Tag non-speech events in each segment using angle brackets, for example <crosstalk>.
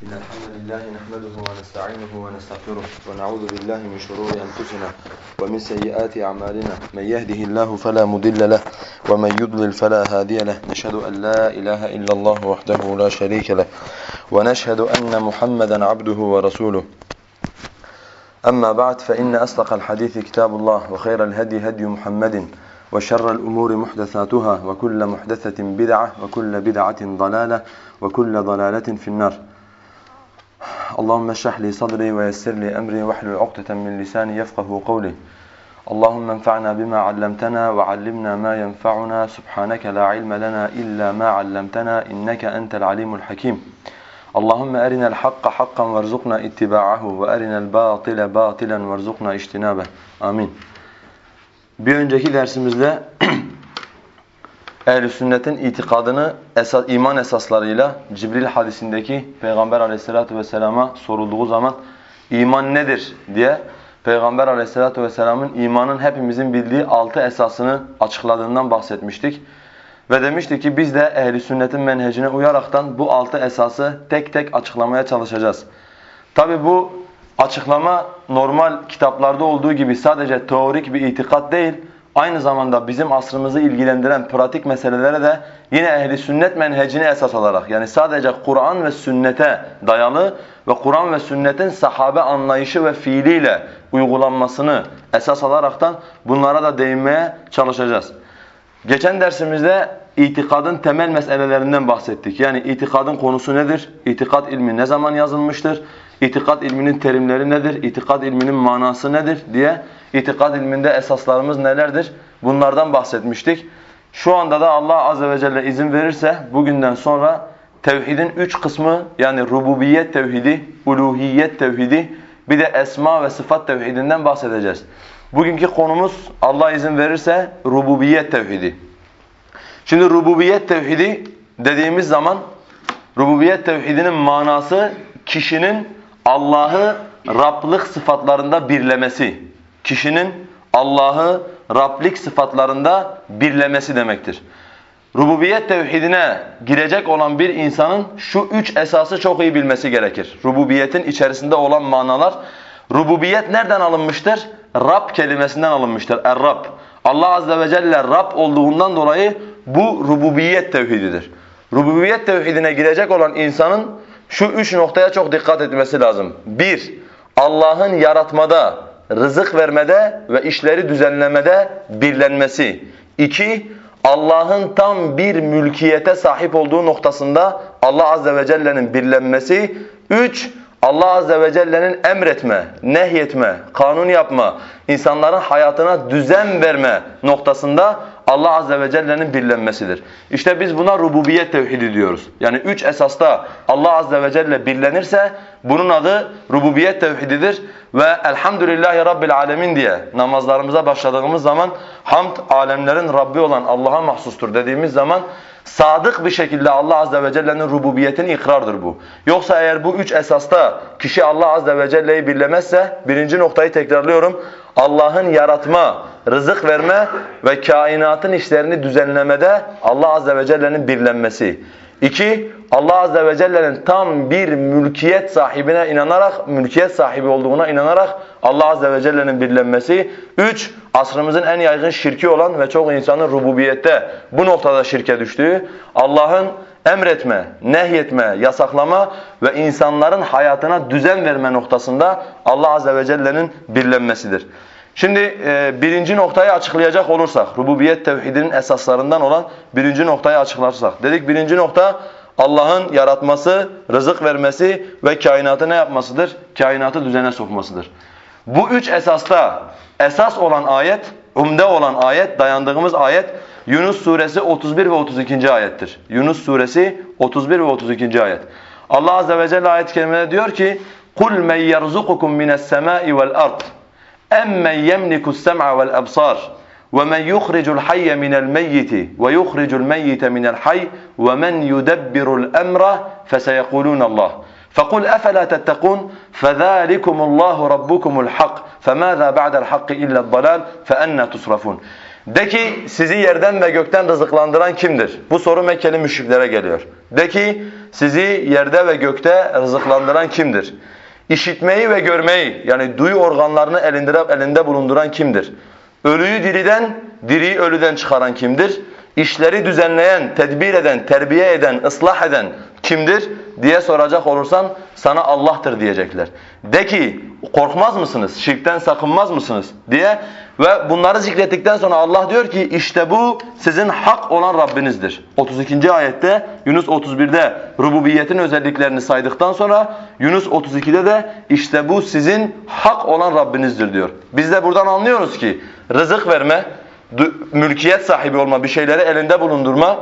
إن الحمد لله نحمده ونستعينه ونستغفره ونعوذ بالله من شرور أنفسنا ومن سيئات أعمالنا. من يهده الله فلا مضل له ومن يضلل فلا هادي له. نشهد أن لا إله إلا الله وحده لا شريك له ونشهد أن محمدا عبده ورسوله. أما بعد فإن أصدق الحديث كتاب الله وخير الهدي هدي محمد وشر الأمور محدثاتها وكل محدثة بدعة وكل بدعة ضلالة وكل ضلالة في النار. اللهم اشرح لي صدري ويسر لي أمري واحلل عقدة من لساني يفقه قولي. اللهم انفعنا بما علمتنا وعلمنا ما ينفعنا. سبحانك لا علم لنا إلا ما علمتنا إنك أنت العليم الحكيم. اللهم أرنا الحق حقا وارزقنا اتباعه وأرنا الباطل باطلا وارزقنا اجتنابه. آمين. Bir önceki dersimizde <clears throat> ehl sünnetin itikadını esas, iman esaslarıyla Cibril hadisindeki Peygamber aleyhissalatu vesselama sorulduğu zaman iman nedir diye Peygamber aleyhissalatu vesselamın imanın hepimizin bildiği altı esasını açıkladığından bahsetmiştik. Ve demişti ki biz de ehli sünnetin menhecine uyaraktan bu altı esası tek tek açıklamaya çalışacağız. Tabi bu açıklama normal kitaplarda olduğu gibi sadece teorik bir itikat değil, aynı zamanda bizim asrımızı ilgilendiren pratik meselelere de yine ehli sünnet menhecini esas alarak yani sadece Kur'an ve sünnete dayalı ve Kur'an ve sünnetin sahabe anlayışı ve fiiliyle uygulanmasını esas alaraktan bunlara da değinmeye çalışacağız. Geçen dersimizde itikadın temel meselelerinden bahsettik. Yani itikadın konusu nedir? İtikad ilmi ne zaman yazılmıştır? İtikad ilminin terimleri nedir? İtikad ilminin manası nedir diye itikad ilminde esaslarımız nelerdir? Bunlardan bahsetmiştik. Şu anda da Allah azze ve celle izin verirse bugünden sonra tevhidin üç kısmı yani rububiyet tevhidi, uluhiyet tevhidi bir de esma ve sıfat tevhidinden bahsedeceğiz. Bugünkü konumuz Allah izin verirse rububiyet tevhidi. Şimdi rububiyet tevhidi dediğimiz zaman rububiyet tevhidinin manası kişinin Allah'ı Rablık sıfatlarında birlemesi. Kişinin Allah'ı Rablik sıfatlarında birlemesi demektir. Rububiyet tevhidine girecek olan bir insanın şu üç esası çok iyi bilmesi gerekir. Rububiyetin içerisinde olan manalar. Rububiyet nereden alınmıştır? Rab kelimesinden alınmıştır. Er-Rab. Allah azze ve celle Rab olduğundan dolayı bu rububiyet tevhididir. Rububiyet tevhidine girecek olan insanın şu üç noktaya çok dikkat etmesi lazım. Bir, Allah'ın yaratmada, rızık vermede ve işleri düzenlemede birlenmesi. İki, Allah'ın tam bir mülkiyete sahip olduğu noktasında Allah azze ve celle'nin birlenmesi. Üç, Allah azze ve celle'nin emretme, nehyetme, kanun yapma, insanların hayatına düzen verme noktasında Allah azze ve celle'nin birlenmesidir. İşte biz buna rububiyet tevhidi diyoruz. Yani üç esasta Allah azze ve celle birlenirse bunun adı rububiyet tevhididir. Ve elhamdülillahi rabbil alemin diye namazlarımıza başladığımız zaman hamd alemlerin Rabbi olan Allah'a mahsustur dediğimiz zaman sadık bir şekilde Allah azze ve celle'nin rububiyetini ikrardır bu. Yoksa eğer bu üç esasta kişi Allah azze ve celle'yi birlemezse birinci noktayı tekrarlıyorum. Allah'ın yaratma, rızık verme ve kainatın işlerini düzenlemede Allah azze ve celle'nin birlenmesi. İki, Allah azze ve celle'nin tam bir mülkiyet sahibine inanarak, mülkiyet sahibi olduğuna inanarak Allah azze ve celle'nin birlenmesi. Üç, asrımızın en yaygın şirki olan ve çok insanın rububiyette bu noktada şirke düştüğü Allah'ın emretme, nehyetme, yasaklama ve insanların hayatına düzen verme noktasında Allah azze ve celle'nin birlenmesidir. Şimdi e, birinci noktayı açıklayacak olursak, rububiyet tevhidinin esaslarından olan birinci noktayı açıklarsak. Dedik birinci nokta Allah'ın yaratması, rızık vermesi ve kainatı ne yapmasıdır? Kainatı düzene sokmasıdır. Bu üç esasta esas olan ayet, umde olan ayet, dayandığımız ayet Yunus suresi 31 ve 32. ayettir. Yunus suresi 31 ve 32. ayet. Allah azze ve celle ayet-i diyor ki: "Kul men yerzukukum mine's semai vel ard." أَمَّنْ يَمْلِكُ السَّمْعَ وَالْأَبْصَارِ وَمَنْ يُخْرِجُ الْحَيَّ مِنَ الْمَيِّتِ وَيُخْرِجُ الْمَيِّتَ مِنَ الْحَيِّ وَمَنْ يُدَبِّرُ الْأَمْرَ فَسَيَقُولُونَ اللَّهُ فَقُلْ أَفَلَا تَتَّقُونَ فَذَلِكُمُ اللَّهُ رَبُّكُمُ الْحَقِّ فَمَاذَا بَعْدَ الْحَقِّ إِلَّا الضَّلَالُ فَأَنَّى تُصْرَفُونَ De ki sizi yerden ve gökten rızıklandıran kimdir? Bu soru Mekkeli müşriklere geliyor. De ki sizi yerde ve gökte rızıklandıran kimdir? İşitmeyi ve görmeyi yani duyu organlarını elinde, elinde bulunduran kimdir? Ölüyü diriden, diriyi ölüden çıkaran kimdir? İşleri düzenleyen, tedbir eden, terbiye eden, ıslah eden kimdir diye soracak olursan sana Allah'tır diyecekler. De ki korkmaz mısınız, şirkten sakınmaz mısınız diye ve bunları zikrettikten sonra Allah diyor ki işte bu sizin hak olan Rabbinizdir. 32. ayette Yunus 31'de rububiyetin özelliklerini saydıktan sonra Yunus 32'de de işte bu sizin hak olan Rabbinizdir diyor. Biz de buradan anlıyoruz ki rızık verme, mülkiyet sahibi olma, bir şeyleri elinde bulundurma,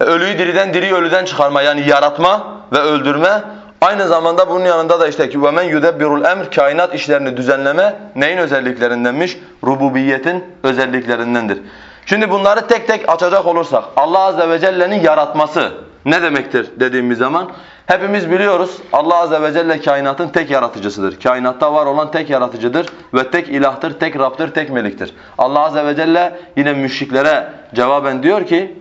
ölüyü diriden, diriyi ölüden çıkarma yani yaratma ve öldürme Aynı zamanda bunun yanında da işte ki ve men yudebbirul emr kainat işlerini düzenleme neyin özelliklerindenmiş? Rububiyetin özelliklerindendir. Şimdi bunları tek tek açacak olursak Allah azze ve celle'nin yaratması ne demektir dediğimiz zaman hepimiz biliyoruz Allah azze ve celle kainatın tek yaratıcısıdır. Kainatta var olan tek yaratıcıdır ve tek ilahtır, tek Rab'dır, tek meliktir. Allah azze ve celle yine müşriklere cevaben diyor ki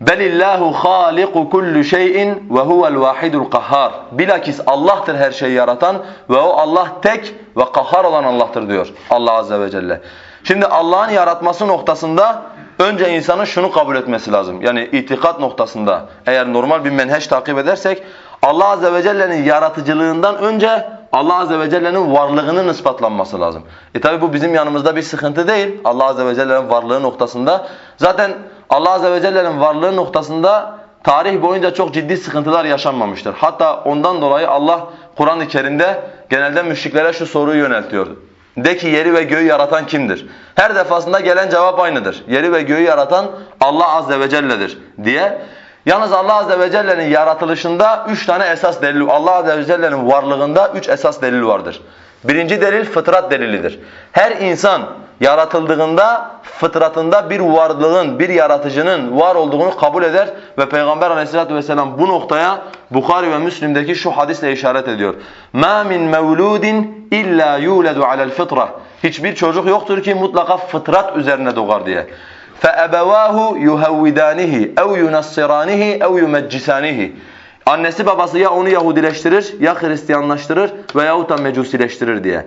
Belillahu haliku kullu şeyin ve huvel vahidul kahhar. Bilakis Allah'tır her şeyi yaratan ve o Allah tek ve kahhar olan Allah'tır diyor Allah azze ve celle. Şimdi Allah'ın yaratması noktasında önce insanın şunu kabul etmesi lazım. Yani itikat noktasında eğer normal bir menheç takip edersek Allah azze ve celle'nin yaratıcılığından önce Allah azze ve celle'nin varlığının ispatlanması lazım. E tabi bu bizim yanımızda bir sıkıntı değil. Allah azze ve celle'nin varlığı noktasında. Zaten Allah Azze ve Celle'nin varlığı noktasında tarih boyunca çok ciddi sıkıntılar yaşanmamıştır. Hatta ondan dolayı Allah Kur'an-ı Kerim'de genelde müşriklere şu soruyu yöneltiyordu. De ki yeri ve göğü yaratan kimdir? Her defasında gelen cevap aynıdır. Yeri ve göğü yaratan Allah Azze ve Celle'dir diye. Yalnız Allah Azze ve Celle'nin yaratılışında üç tane esas delil, Allah Azze ve Celle'nin varlığında üç esas delil vardır. Birinci delil fıtrat delilidir. Her insan yaratıldığında fıtratında bir varlığın, bir yaratıcının var olduğunu kabul eder ve Peygamber aleyhissalatu vesselam bu noktaya Bukhari ve Müslim'deki şu hadisle işaret ediyor. مَا مِنْ مَوْلُودٍ اِلَّا يُولَدُ عَلَى الْفِطْرَةِ Hiçbir çocuk yoktur ki mutlaka fıtrat üzerine doğar diye. فَأَبَوَاهُ يُهَوِّدَانِهِ اَوْ يُنَصِّرَانِهِ اَوْ يُمَجِّسَانِهِ Annesi babası ya onu Yahudileştirir ya Hristiyanlaştırır veyahut da Mecusileştirir diye.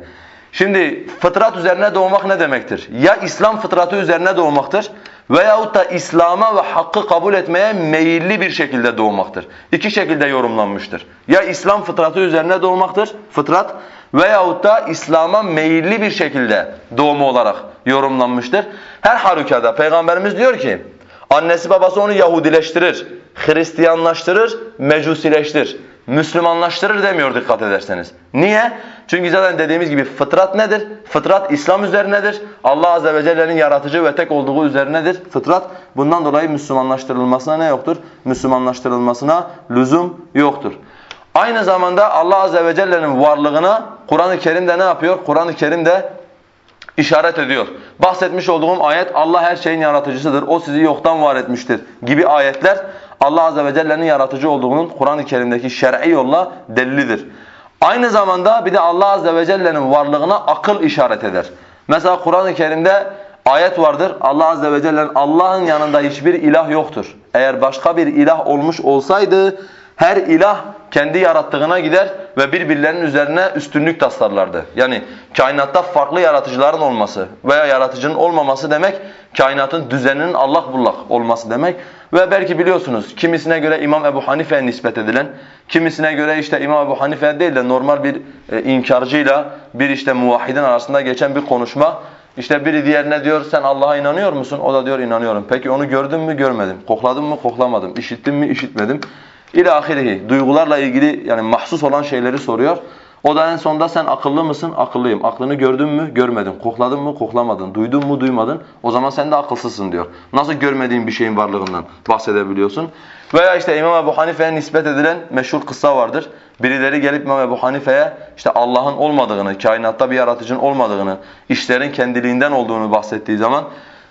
Şimdi fıtrat üzerine doğmak ne demektir? Ya İslam fıtratı üzerine doğmaktır veyahut da İslam'a ve hakkı kabul etmeye meyilli bir şekilde doğmaktır. İki şekilde yorumlanmıştır. Ya İslam fıtratı üzerine doğmaktır, fıtrat veyahut da İslam'a meyilli bir şekilde doğumu olarak yorumlanmıştır. Her halükarda Peygamberimiz diyor ki annesi babası onu Yahudileştirir, Hristiyanlaştırır, Mecusileştirir. Müslümanlaştırır demiyor dikkat ederseniz. Niye? Çünkü zaten dediğimiz gibi fıtrat nedir? Fıtrat İslam üzerinedir. Allah Azze ve Celle'nin yaratıcı ve tek olduğu üzerinedir fıtrat. Bundan dolayı Müslümanlaştırılmasına ne yoktur? Müslümanlaştırılmasına lüzum yoktur. Aynı zamanda Allah Azze ve Celle'nin varlığına Kur'an-ı Kerim'de ne yapıyor? Kur'an-ı Kerim'de işaret ediyor. Bahsetmiş olduğum ayet Allah her şeyin yaratıcısıdır. O sizi yoktan var etmiştir gibi ayetler Allah Azze ve Celle'nin yaratıcı olduğunun Kur'an-ı Kerim'deki şer'i yolla delilidir. Aynı zamanda bir de Allah Azze ve Celle'nin varlığına akıl işaret eder. Mesela Kur'an-ı Kerim'de ayet vardır. Allah Azze ve Celle'nin Allah'ın yanında hiçbir ilah yoktur. Eğer başka bir ilah olmuş olsaydı her ilah kendi yarattığına gider ve birbirlerinin üzerine üstünlük taslarlardı. Yani kainatta farklı yaratıcıların olması veya yaratıcının olmaması demek kainatın düzeninin Allah bullak olması demek. Ve belki biliyorsunuz kimisine göre İmam Ebu Hanife'ye nispet edilen, kimisine göre işte İmam Ebu Hanife değil de normal bir e, inkarcıyla bir işte muvahhidin arasında geçen bir konuşma. İşte biri diğerine diyor sen Allah'a inanıyor musun? O da diyor inanıyorum. Peki onu gördün mü? Görmedim. Kokladın mı? Koklamadım. İşittin mi? İşitmedim. İlâ Duygularla ilgili yani mahsus olan şeyleri soruyor. O da en sonunda sen akıllı mısın? Akıllıyım. Aklını gördün mü? Görmedin. Kokladın mı? Koklamadın. Duydun mu? Duymadın. O zaman sen de akılsızsın diyor. Nasıl görmediğin bir şeyin varlığından bahsedebiliyorsun? Veya işte İmam Ebu Hanife'ye nispet edilen meşhur kıssa vardır. Birileri gelip İmam Ebu Hanife'ye işte Allah'ın olmadığını, kainatta bir yaratıcının olmadığını, işlerin kendiliğinden olduğunu bahsettiği zaman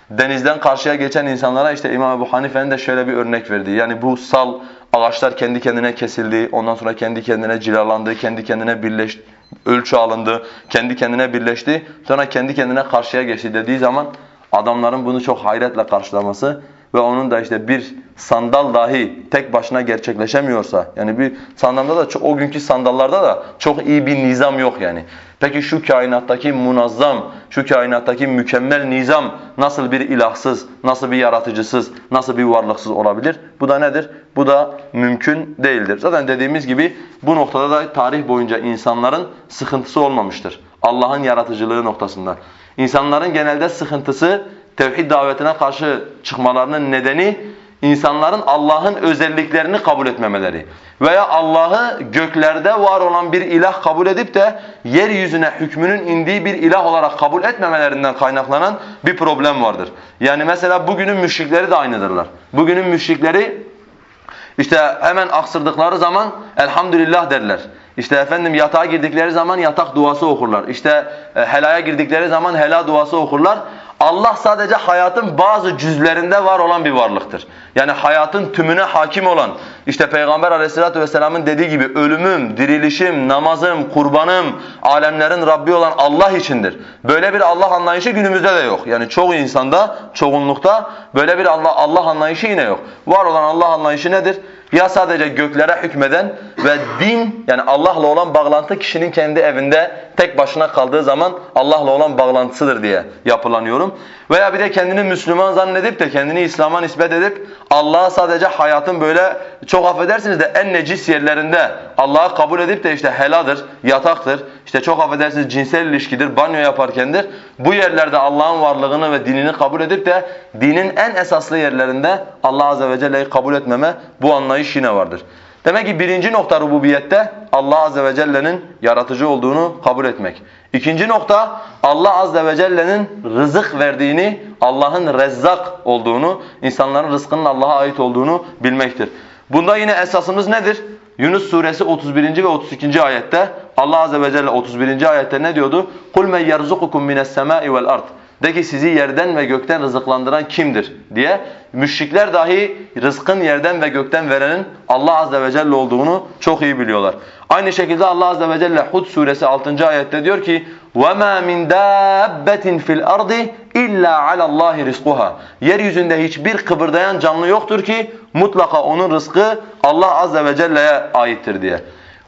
denizden karşıya geçen insanlara işte İmam Ebu Hanife'nin de şöyle bir örnek verdiği. Yani bu sal ağaçlar kendi kendine kesildi, ondan sonra kendi kendine cilalandı, kendi kendine birleşti, ölçü alındı, kendi kendine birleşti, sonra kendi kendine karşıya geçti dediği zaman adamların bunu çok hayretle karşılaması ve onun da işte bir sandal dahi tek başına gerçekleşemiyorsa yani bir sandalda da o günkü sandallarda da çok iyi bir nizam yok yani. Peki şu kainattaki munazzam, şu kainattaki mükemmel nizam nasıl bir ilahsız, nasıl bir yaratıcısız, nasıl bir varlıksız olabilir? Bu da nedir? Bu da mümkün değildir. Zaten dediğimiz gibi bu noktada da tarih boyunca insanların sıkıntısı olmamıştır. Allah'ın yaratıcılığı noktasında. İnsanların genelde sıkıntısı tevhid davetine karşı çıkmalarının nedeni insanların Allah'ın özelliklerini kabul etmemeleri veya Allah'ı göklerde var olan bir ilah kabul edip de yeryüzüne hükmünün indiği bir ilah olarak kabul etmemelerinden kaynaklanan bir problem vardır. Yani mesela bugünün müşrikleri de aynıdırlar. Bugünün müşrikleri işte hemen aksırdıkları zaman elhamdülillah derler. İşte efendim yatağa girdikleri zaman yatak duası okurlar. İşte e, helaya girdikleri zaman hela duası okurlar. Allah sadece hayatın bazı cüzlerinde var olan bir varlıktır. Yani hayatın tümüne hakim olan, işte Peygamber aleyhissalatü vesselamın dediği gibi ölümüm, dirilişim, namazım, kurbanım, alemlerin Rabbi olan Allah içindir. Böyle bir Allah anlayışı günümüzde de yok. Yani çoğu insanda, çoğunlukta böyle bir Allah, Allah anlayışı yine yok. Var olan Allah anlayışı nedir? Ya sadece göklere hükmeden ve din yani Allah'la olan bağlantı kişinin kendi evinde tek başına kaldığı zaman Allah'la olan bağlantısıdır diye yapılanıyorum. Veya bir de kendini Müslüman zannedip de kendini İslam'a nispet edip Allah'a sadece hayatın böyle çok affedersiniz de en necis yerlerinde Allah'ı kabul edip de işte heladır, yataktır, işte çok affedersiniz cinsel ilişkidir, banyo yaparkendir. Bu yerlerde Allah'ın varlığını ve dinini kabul edip de dinin en esaslı yerlerinde Allah Azze ve Celle'yi kabul etmeme bu anlayış yine vardır. Demek ki birinci nokta rububiyette Allah Azze ve Celle'nin yaratıcı olduğunu kabul etmek. İkinci nokta Allah Azze ve Celle'nin rızık verdiğini, Allah'ın rezzak olduğunu, insanların rızkının Allah'a ait olduğunu bilmektir. Bunda yine esasımız nedir? Yunus suresi 31. ve 32. ayette Allah Azze ve Celle 31. ayette ne diyordu? قُلْ مَنْ يَرْزُقُكُمْ مِنَ السَّمَاءِ وَالْأَرْضِ De ki sizi yerden ve gökten rızıklandıran kimdir diye müşrikler dahi rızkın yerden ve gökten verenin Allah Azze ve Celle olduğunu çok iyi biliyorlar. Aynı şekilde Allah Azze ve Celle Hud suresi 6. ayette diyor ki وَمَا مِنْ دَابَّةٍ فِي الْأَرْضِ اِلَّا عَلَى اللّٰهِ رِزْقُهَا Yeryüzünde hiçbir kıpırdayan canlı yoktur ki mutlaka onun rızkı Allah Azze ve Celle'ye aittir diye.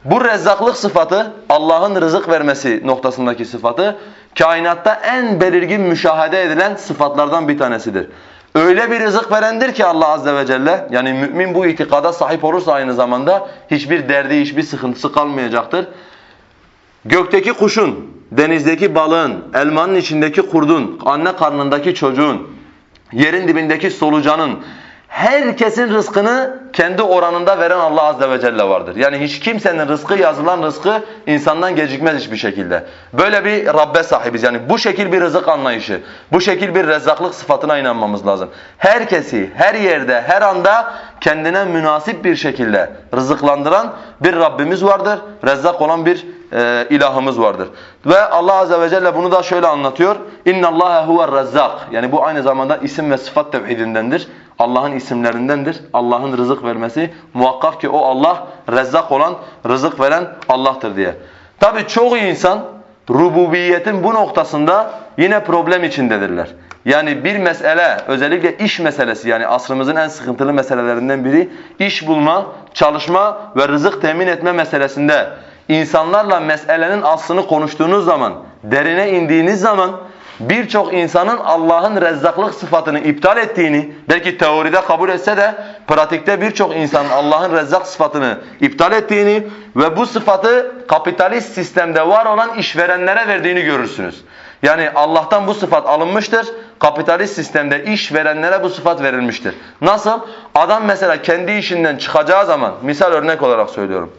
Bu rezzaklık sıfatı Allah'ın rızık vermesi noktasındaki sıfatı kainatta en belirgin müşahede edilen sıfatlardan bir tanesidir. Öyle bir rızık verendir ki Allah Azze ve Celle yani mümin bu itikada sahip olursa aynı zamanda hiçbir derdi, hiçbir sıkıntısı kalmayacaktır. Gökteki kuşun, denizdeki balığın, elmanın içindeki kurdun, anne karnındaki çocuğun, yerin dibindeki solucanın, herkesin rızkını kendi oranında veren Allah azze ve celle vardır. Yani hiç kimsenin rızkı yazılan rızkı insandan gecikmez hiçbir şekilde. Böyle bir Rabbe sahibiz. Yani bu şekil bir rızık anlayışı, bu şekil bir rezzaklık sıfatına inanmamız lazım. Herkesi, her yerde, her anda kendine münasip bir şekilde rızıklandıran bir Rabbimiz vardır. Rezzak olan bir e, ilahımız vardır. Ve Allah azze ve celle bunu da şöyle anlatıyor. İnna Allaha huve'r Rezzak. Yani bu aynı zamanda isim ve sıfat tevhidindendir. Allah'ın isimlerindendir. Allah'ın rızık vermesi. Muhakkak ki o Allah rezzak olan, rızık veren Allah'tır diye. Tabi çoğu insan rububiyetin bu noktasında yine problem içindedirler. Yani bir mesele, özellikle iş meselesi yani asrımızın en sıkıntılı meselelerinden biri iş bulma, çalışma ve rızık temin etme meselesinde insanlarla meselenin aslını konuştuğunuz zaman, derine indiğiniz zaman birçok insanın Allah'ın rezzaklık sıfatını iptal ettiğini, belki teoride kabul etse de pratikte birçok insanın Allah'ın rezzak sıfatını iptal ettiğini ve bu sıfatı kapitalist sistemde var olan işverenlere verdiğini görürsünüz. Yani Allah'tan bu sıfat alınmıştır. Kapitalist sistemde iş verenlere bu sıfat verilmiştir. Nasıl? Adam mesela kendi işinden çıkacağı zaman, misal örnek olarak söylüyorum.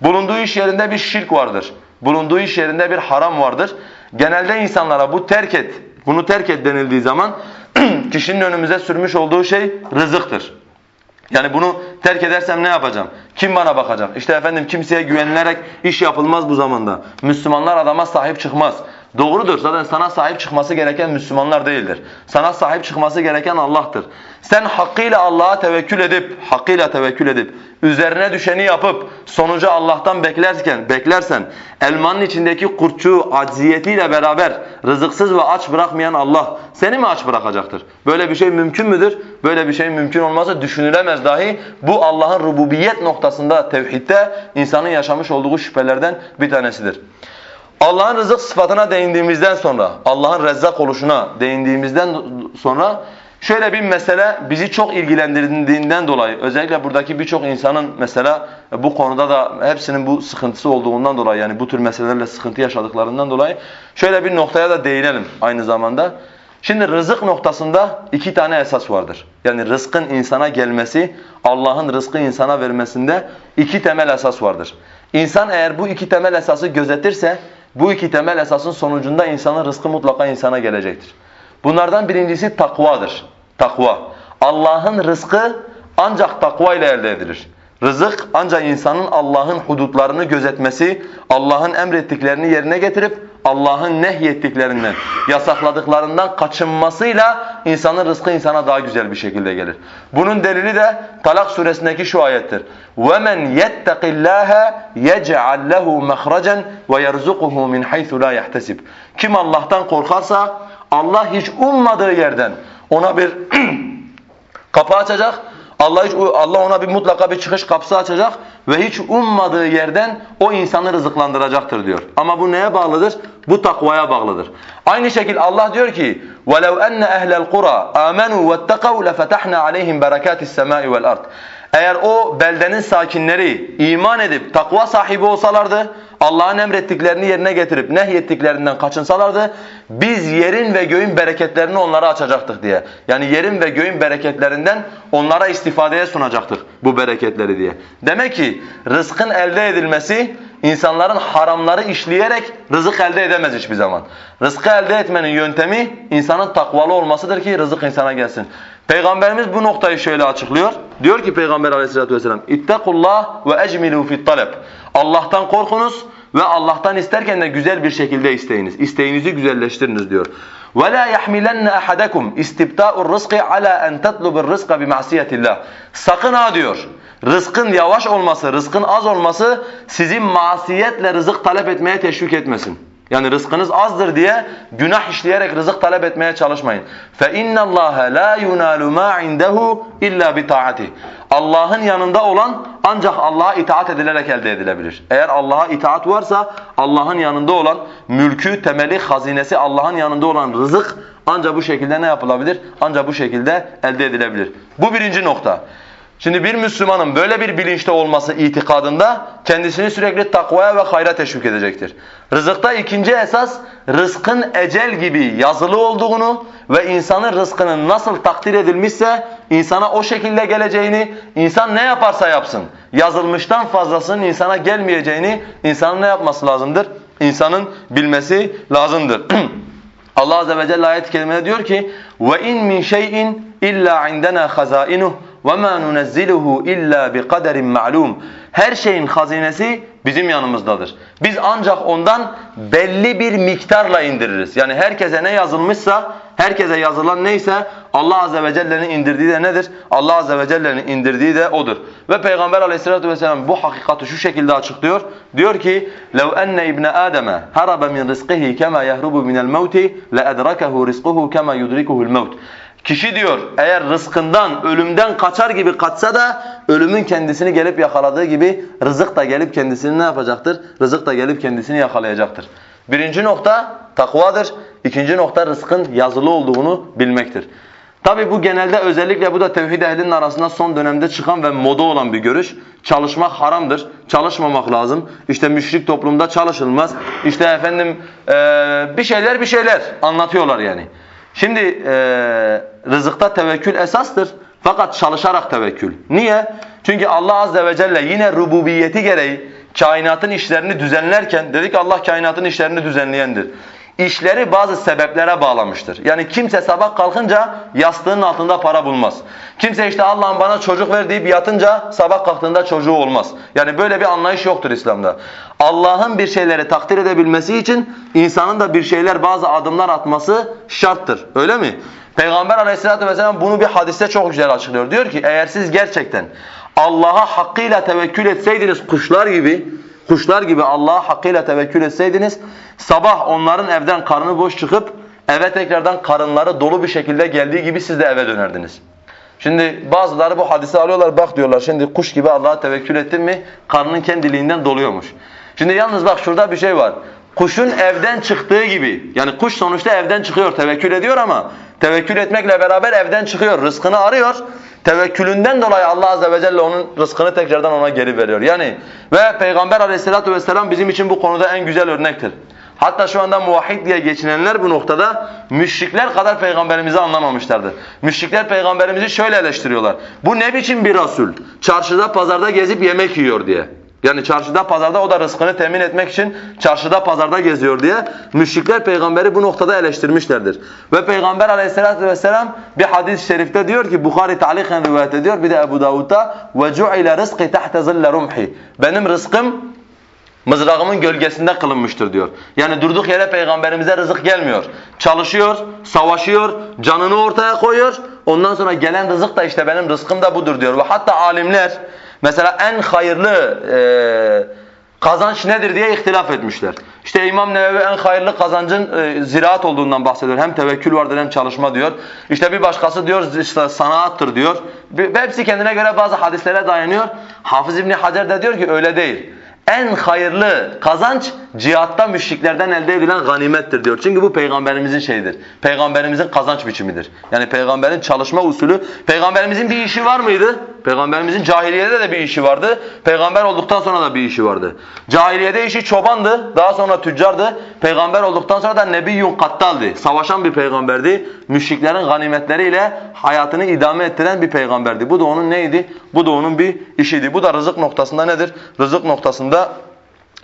Bulunduğu iş yerinde bir şirk vardır. Bulunduğu iş yerinde bir haram vardır. Genelde insanlara bu terk et, bunu terk et denildiği zaman <clears throat> kişinin önümüze sürmüş olduğu şey rızıktır. Yani bunu terk edersem ne yapacağım? Kim bana bakacak? İşte efendim kimseye güvenilerek iş yapılmaz bu zamanda. Müslümanlar adama sahip çıkmaz. Doğrudur. Zaten sana sahip çıkması gereken Müslümanlar değildir. Sana sahip çıkması gereken Allah'tır. Sen hakkıyla Allah'a tevekkül edip, hakkıyla tevekkül edip, üzerine düşeni yapıp, sonucu Allah'tan beklerken, beklersen, elmanın içindeki kurtçuğu acziyetiyle beraber rızıksız ve aç bırakmayan Allah seni mi aç bırakacaktır? Böyle bir şey mümkün müdür? Böyle bir şey mümkün olmazsa düşünülemez dahi. Bu Allah'ın rububiyet noktasında tevhidde insanın yaşamış olduğu şüphelerden bir tanesidir. Allah'ın rızık sıfatına değindiğimizden sonra, Allah'ın rezzak oluşuna değindiğimizden sonra şöyle bir mesele bizi çok ilgilendirdiğinden dolayı özellikle buradaki birçok insanın mesela bu konuda da hepsinin bu sıkıntısı olduğundan dolayı yani bu tür meselelerle sıkıntı yaşadıklarından dolayı şöyle bir noktaya da değinelim aynı zamanda. Şimdi rızık noktasında iki tane esas vardır. Yani rızkın insana gelmesi, Allah'ın rızkı insana vermesinde iki temel esas vardır. İnsan eğer bu iki temel esası gözetirse bu iki temel esasın sonucunda insanın rızkı mutlaka insana gelecektir. Bunlardan birincisi takvadır. Takva. Allah'ın rızkı ancak takva ile elde edilir. Rızık ancak insanın Allah'ın hudutlarını gözetmesi, Allah'ın emrettiklerini yerine getirip Allah'ın nehyettiklerinden, yasakladıklarından kaçınmasıyla insanın rızkı insana daha güzel bir şekilde gelir. Bunun delili de Talak suresindeki şu ayettir. وَمَنْ يَتَّقِ اللّٰهَ يَجْعَلْ لَهُ مَخْرَجًا وَيَرْزُقُهُ مِنْ حَيْثُ لَا يَحْتَسِبْ Kim Allah'tan korkarsa Allah hiç ummadığı yerden ona bir <clears throat> kapı açacak. Allah hiç Allah ona bir mutlaka bir çıkış kapısı açacak ve hiç ummadığı yerden o insanı rızıklandıracaktır diyor. Ama bu neye bağlıdır? Bu takvaya bağlıdır. Aynı şekilde Allah diyor ki: "Velau enne ehle'l kura amenu vettaqu lefatahna aleyhim berekati's sema'i vel ard." Eğer o beldenin sakinleri iman edip takva sahibi olsalardı, Allah'ın emrettiklerini yerine getirip nehyettiklerinden kaçınsalardı, biz yerin ve göğün bereketlerini onlara açacaktık diye. Yani yerin ve göğün bereketlerinden onlara istifadeye sunacaktık bu bereketleri diye. Demek ki rızkın elde edilmesi insanların haramları işleyerek rızık elde edemez hiçbir zaman. Rızkı elde etmenin yöntemi insanın takvalı olmasıdır ki rızık insana gelsin. Peygamberimiz bu noktayı şöyle açıklıyor. Diyor ki Peygamber aleyhissalatü vesselam İttakullah ve ecmilu fit talep. Allah'tan korkunuz ve Allah'tan isterken de güzel bir şekilde isteyiniz. İsteğinizi güzelleştiriniz diyor. وَلَا يَحْمِلَنَّ أَحَدَكُمْ اِسْتِبْتَاءُ الرِّزْقِ عَلَى أَنْ تَطْلُبِ الرِّزْقَ بِمَعْسِيَةِ اللّٰهِ Sakın ha diyor. Rızkın yavaş olması, rızkın az olması sizin masiyetle rızık talep etmeye teşvik etmesin. Yani rızkınız azdır diye günah işleyerek rızık talep etmeye çalışmayın. فَاِنَّ اللّٰهَ لَا يُنَالُ مَا عِنْدَهُ اِلَّا بِطَاعَتِهِ Allah'ın yanında olan ancak Allah'a itaat edilerek elde edilebilir. Eğer Allah'a itaat varsa Allah'ın yanında olan mülkü, temeli, hazinesi Allah'ın yanında olan rızık ancak bu şekilde ne yapılabilir? Ancak bu şekilde elde edilebilir. Bu birinci nokta. Şimdi bir Müslümanın böyle bir bilinçte olması itikadında kendisini sürekli takvaya ve hayra teşvik edecektir. Rızıkta ikinci esas rızkın ecel gibi yazılı olduğunu ve insanın rızkının nasıl takdir edilmişse insana o şekilde geleceğini, insan ne yaparsa yapsın yazılmıştan fazlasının insana gelmeyeceğini insanın ne yapması lazımdır? İnsanın bilmesi lazımdır. <clears throat> Allah azze ve celle ayet-i diyor ki: "Ve in min şey'in illa indena hazainuhu وَمَا نُنَزِّلُهُ اِلَّا بِقَدَرٍ مَعْلُومٍ Her şeyin hazinesi bizim yanımızdadır. Biz ancak ondan belli bir miktarla indiririz. Yani herkese ne yazılmışsa, herkese yazılan neyse Allah Azze ve Celle'nin indirdiği de nedir? Allah Azze ve Celle'nin indirdiği de odur. Ve Peygamber Aleyhisselatü Vesselam bu hakikati şu şekilde açıklıyor. Diyor ki: "لَوْ أَنَّ اِبْنَ آدَمَ هَرَبَ مِنْ رِزْقِهِ كَمَا يَهْرُبُ مِنَ الْمَوْتِ لَأَدْرَكَهُ رِزْقُهُ كَمَا يُدْرِكُهُ الْمَوْتِ Kişi diyor eğer rızkından, ölümden kaçar gibi kaçsa da ölümün kendisini gelip yakaladığı gibi rızık da gelip kendisini ne yapacaktır? Rızık da gelip kendisini yakalayacaktır. Birinci nokta takvadır. İkinci nokta rızkın yazılı olduğunu bilmektir. Tabi bu genelde özellikle bu da tevhid ehlinin arasında son dönemde çıkan ve moda olan bir görüş. Çalışmak haramdır, çalışmamak lazım. İşte müşrik toplumda çalışılmaz. İşte efendim bir şeyler bir şeyler anlatıyorlar yani. Şimdi e, rızıkta tevekkül esastır fakat çalışarak tevekkül. Niye? Çünkü Allah azze ve celle yine rububiyeti gereği kainatın işlerini düzenlerken dedik Allah kainatın işlerini düzenleyendir. İşleri bazı sebeplere bağlamıştır. Yani kimse sabah kalkınca yastığının altında para bulmaz. Kimse işte Allah'ım bana çocuk ver deyip yatınca sabah kalktığında çocuğu olmaz. Yani böyle bir anlayış yoktur İslam'da. Allah'ın bir şeyleri takdir edebilmesi için insanın da bir şeyler bazı adımlar atması şarttır. Öyle mi? Peygamber aleyhissalatü vesselam bunu bir hadiste çok güzel açıklıyor. Diyor ki eğer siz gerçekten Allah'a hakkıyla tevekkül etseydiniz kuşlar gibi Kuşlar gibi Allah'a hakkıyla tevekkül etseydiniz sabah onların evden karnı boş çıkıp eve tekrardan karınları dolu bir şekilde geldiği gibi siz de eve dönerdiniz. Şimdi bazıları bu hadisi alıyorlar bak diyorlar şimdi kuş gibi Allah'a tevekkül ettin mi karnının kendiliğinden doluyormuş. Şimdi yalnız bak şurada bir şey var. Kuşun evden çıktığı gibi yani kuş sonuçta evden çıkıyor tevekkül ediyor ama tevekkül etmekle beraber evden çıkıyor rızkını arıyor. Tevekkülünden dolayı Allah azze ve celle onun rızkını tekrardan ona geri veriyor. Yani ve Peygamber aleyhissalatu vesselam bizim için bu konuda en güzel örnektir. Hatta şu anda muvahhid diye geçinenler bu noktada müşrikler kadar peygamberimizi anlamamışlardır. Müşrikler peygamberimizi şöyle eleştiriyorlar. Bu ne biçim bir Resul? Çarşıda pazarda gezip yemek yiyor diye. Yani çarşıda pazarda o da rızkını temin etmek için çarşıda pazarda geziyor diye müşrikler peygamberi bu noktada eleştirmişlerdir. Ve peygamber aleyhissalatü vesselam bir hadis-i şerifte diyor ki Bukhari taliken rivayet ediyor bir de Ebu Davud'da وَجُعِلَ رِزْقِ تَحْتَ ظِلَّ رُمْحِ Benim rızkım mızrağımın gölgesinde kılınmıştır diyor. Yani durduk yere peygamberimize rızık gelmiyor. Çalışıyor, savaşıyor, canını ortaya koyuyor. Ondan sonra gelen rızık da işte benim rızkım da budur diyor. Ve hatta alimler mesela en hayırlı e, kazanç nedir diye ihtilaf etmişler. İşte İmam Nevevi en hayırlı kazancın e, ziraat olduğundan bahsediyor. Hem tevekkül vardır hem çalışma diyor. İşte bir başkası diyor işte sanattır diyor. Bir, hepsi kendine göre bazı hadislere dayanıyor. Hafız İbni Hacer de diyor ki öyle değil en hayırlı kazanç cihatta müşriklerden elde edilen ganimettir diyor. Çünkü bu peygamberimizin şeyidir. Peygamberimizin kazanç biçimidir. Yani peygamberin çalışma usulü. Peygamberimizin bir işi var mıydı? Peygamberimizin cahiliyede de bir işi vardı. Peygamber olduktan sonra da bir işi vardı. Cahiliyede işi çobandı. Daha sonra tüccardı. Peygamber olduktan sonra da nebiyyun kattaldi. Savaşan bir peygamberdi. Müşriklerin ganimetleriyle hayatını idame ettiren bir peygamberdi. Bu da onun neydi? Bu da onun bir işiydi. Bu da rızık noktasında nedir? Rızık noktasında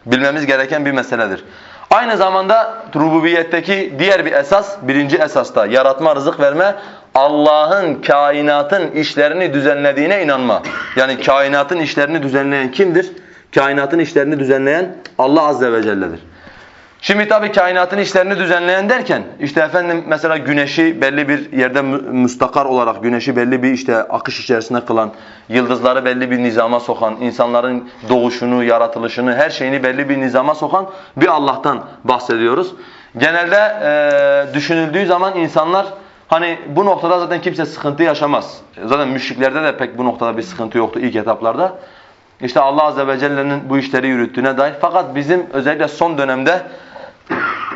bilmemiz gereken bir meseledir. Aynı zamanda rububiyetteki diğer bir esas, birinci esasta yaratma, rızık verme, Allah'ın kainatın işlerini düzenlediğine inanma. Yani kainatın işlerini düzenleyen kimdir? Kainatın işlerini düzenleyen Allah Azze ve Celle'dir. Şimdi tabii kainatın işlerini düzenleyen derken işte efendim mesela güneşi belli bir yerde müstakar olarak güneşi belli bir işte akış içerisinde kılan, yıldızları belli bir nizama sokan, insanların doğuşunu, yaratılışını, her şeyini belli bir nizama sokan bir Allah'tan bahsediyoruz. Genelde e, düşünüldüğü zaman insanlar hani bu noktada zaten kimse sıkıntı yaşamaz. Zaten müşriklerde de pek bu noktada bir sıkıntı yoktu ilk etaplarda. İşte Allah Azze ve Celle'nin bu işleri yürüttüğüne dair. Fakat bizim özellikle son dönemde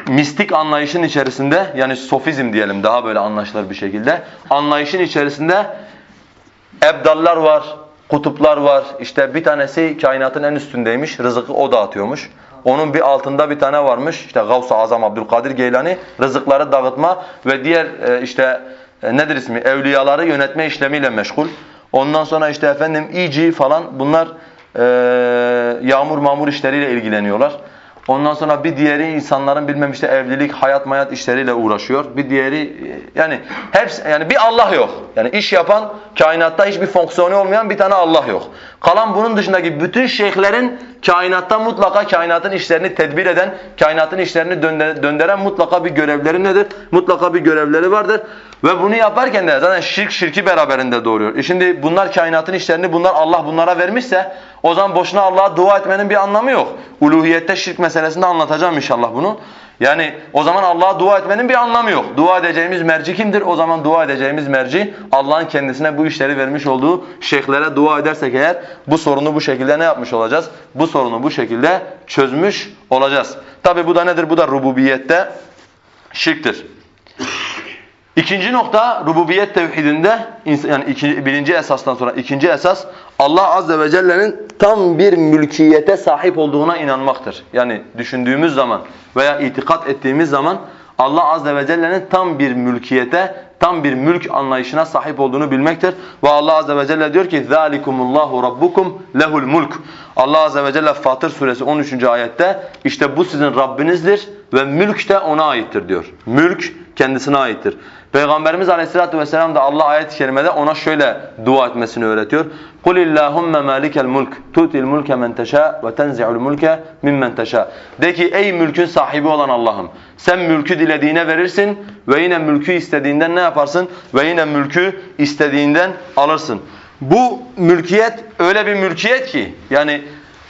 mistik anlayışın içerisinde yani sofizm diyelim daha böyle anlaşılır bir şekilde anlayışın içerisinde ebdallar var, kutuplar var. İşte bir tanesi kainatın en üstündeymiş, rızıkı o dağıtıyormuş. Onun bir altında bir tane varmış. İşte Gavs-ı Azam Abdülkadir Geylani rızıkları dağıtma ve diğer e, işte e, nedir ismi? Evliyaları yönetme işlemiyle meşgul. Ondan sonra işte efendim ici falan bunlar e, yağmur mamur işleriyle ilgileniyorlar. Ondan sonra bir diğeri insanların bilmem işte evlilik, hayat mayat işleriyle uğraşıyor. Bir diğeri yani hepsi yani bir Allah yok. Yani iş yapan, kainatta hiçbir fonksiyonu olmayan bir tane Allah yok. Kalan bunun dışındaki bütün şeyhlerin kainatta mutlaka kainatın işlerini tedbir eden, kainatın işlerini döndüren mutlaka bir görevleri nedir? Mutlaka bir görevleri vardır. Ve bunu yaparken de zaten şirk şirki beraberinde doğuruyor. E şimdi bunlar kainatın işlerini bunlar Allah bunlara vermişse o zaman boşuna Allah'a dua etmenin bir anlamı yok. Uluhiyette şirk meselesinde anlatacağım inşallah bunu. Yani o zaman Allah'a dua etmenin bir anlamı yok. Dua edeceğimiz merci kimdir? O zaman dua edeceğimiz merci Allah'ın kendisine bu işleri vermiş olduğu şeyhlere dua edersek eğer bu sorunu bu şekilde ne yapmış olacağız? Bu sorunu bu şekilde çözmüş olacağız. Tabi bu da nedir? Bu da rububiyette şirktir. İkinci nokta rububiyet tevhidinde yani iki, birinci esastan sonra ikinci esas Allah azze ve celle'nin tam bir mülkiyete sahip olduğuna inanmaktır. Yani düşündüğümüz zaman veya itikat ettiğimiz zaman Allah azze ve celle'nin tam bir mülkiyete, tam bir mülk anlayışına sahip olduğunu bilmektir. Ve Allah azze ve celle diyor ki: "Zalikumullahu rabbukum lehul mulk." Allah Azze ve Celle Fatır suresi 13. ayette işte bu sizin Rabbinizdir ve mülk de ona aittir diyor. Mülk kendisine aittir. Peygamberimiz Aleyhisselatü Vesselam da Allah ayet-i kerimede ona şöyle dua etmesini öğretiyor. قُلِ اللّٰهُمَّ مَالِكَ الْمُلْكِ تُؤْتِ الْمُلْكَ مَنْ تَشَاءُ وَتَنْزِعُ الْمُلْكَ مِمَّنْ تَشَاءُ De ki ey mülkün sahibi olan Allah'ım sen mülkü dilediğine verirsin ve yine mülkü istediğinden ne yaparsın? Ve yine mülkü istediğinden alırsın. Bu mülkiyet öyle bir mülkiyet ki yani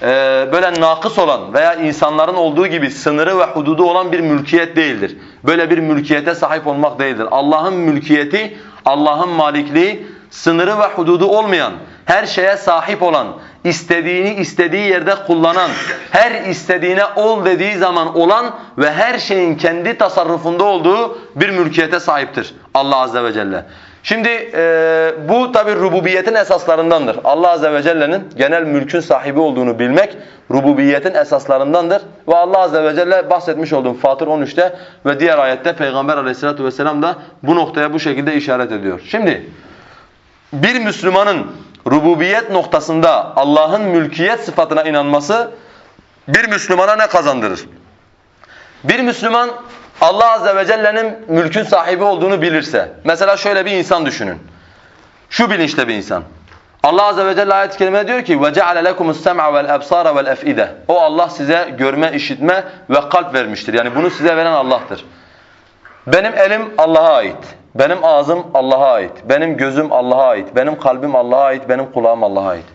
e, böyle nakıs olan veya insanların olduğu gibi sınırı ve hududu olan bir mülkiyet değildir. Böyle bir mülkiyete sahip olmak değildir. Allah'ın mülkiyeti, Allah'ın malikliği sınırı ve hududu olmayan, her şeye sahip olan, istediğini istediği yerde kullanan, her istediğine ol dediği zaman olan ve her şeyin kendi tasarrufunda olduğu bir mülkiyete sahiptir Allah Azze ve Celle. Şimdi e, bu tabi rububiyetin esaslarındandır. Allah Azze ve Celle'nin genel mülkün sahibi olduğunu bilmek rububiyetin esaslarındandır. Ve Allah Azze ve Celle bahsetmiş olduğum Fatır 13'te ve diğer ayette Peygamber Aleyhisselatü vesselam da bu noktaya bu şekilde işaret ediyor. Şimdi bir Müslümanın rububiyet noktasında Allah'ın mülkiyet sıfatına inanması bir Müslümana ne kazandırır? Bir Müslüman Allah Azze ve Celle'nin mülkün sahibi olduğunu bilirse, mesela şöyle bir insan düşünün. Şu bilinçte bir insan. Allah Azze ve Celle ayet-i kerimede diyor ki وَجَعَلَ لَكُمُ السَّمْعَ وَالْأَبْصَارَ وَالْأَفْئِدَةِ O Allah size görme, işitme ve kalp vermiştir. Yani bunu size veren Allah'tır. Benim elim Allah'a ait. Benim ağzım Allah'a ait. Benim gözüm Allah'a ait. Benim kalbim Allah'a ait. Benim kulağım Allah'a ait.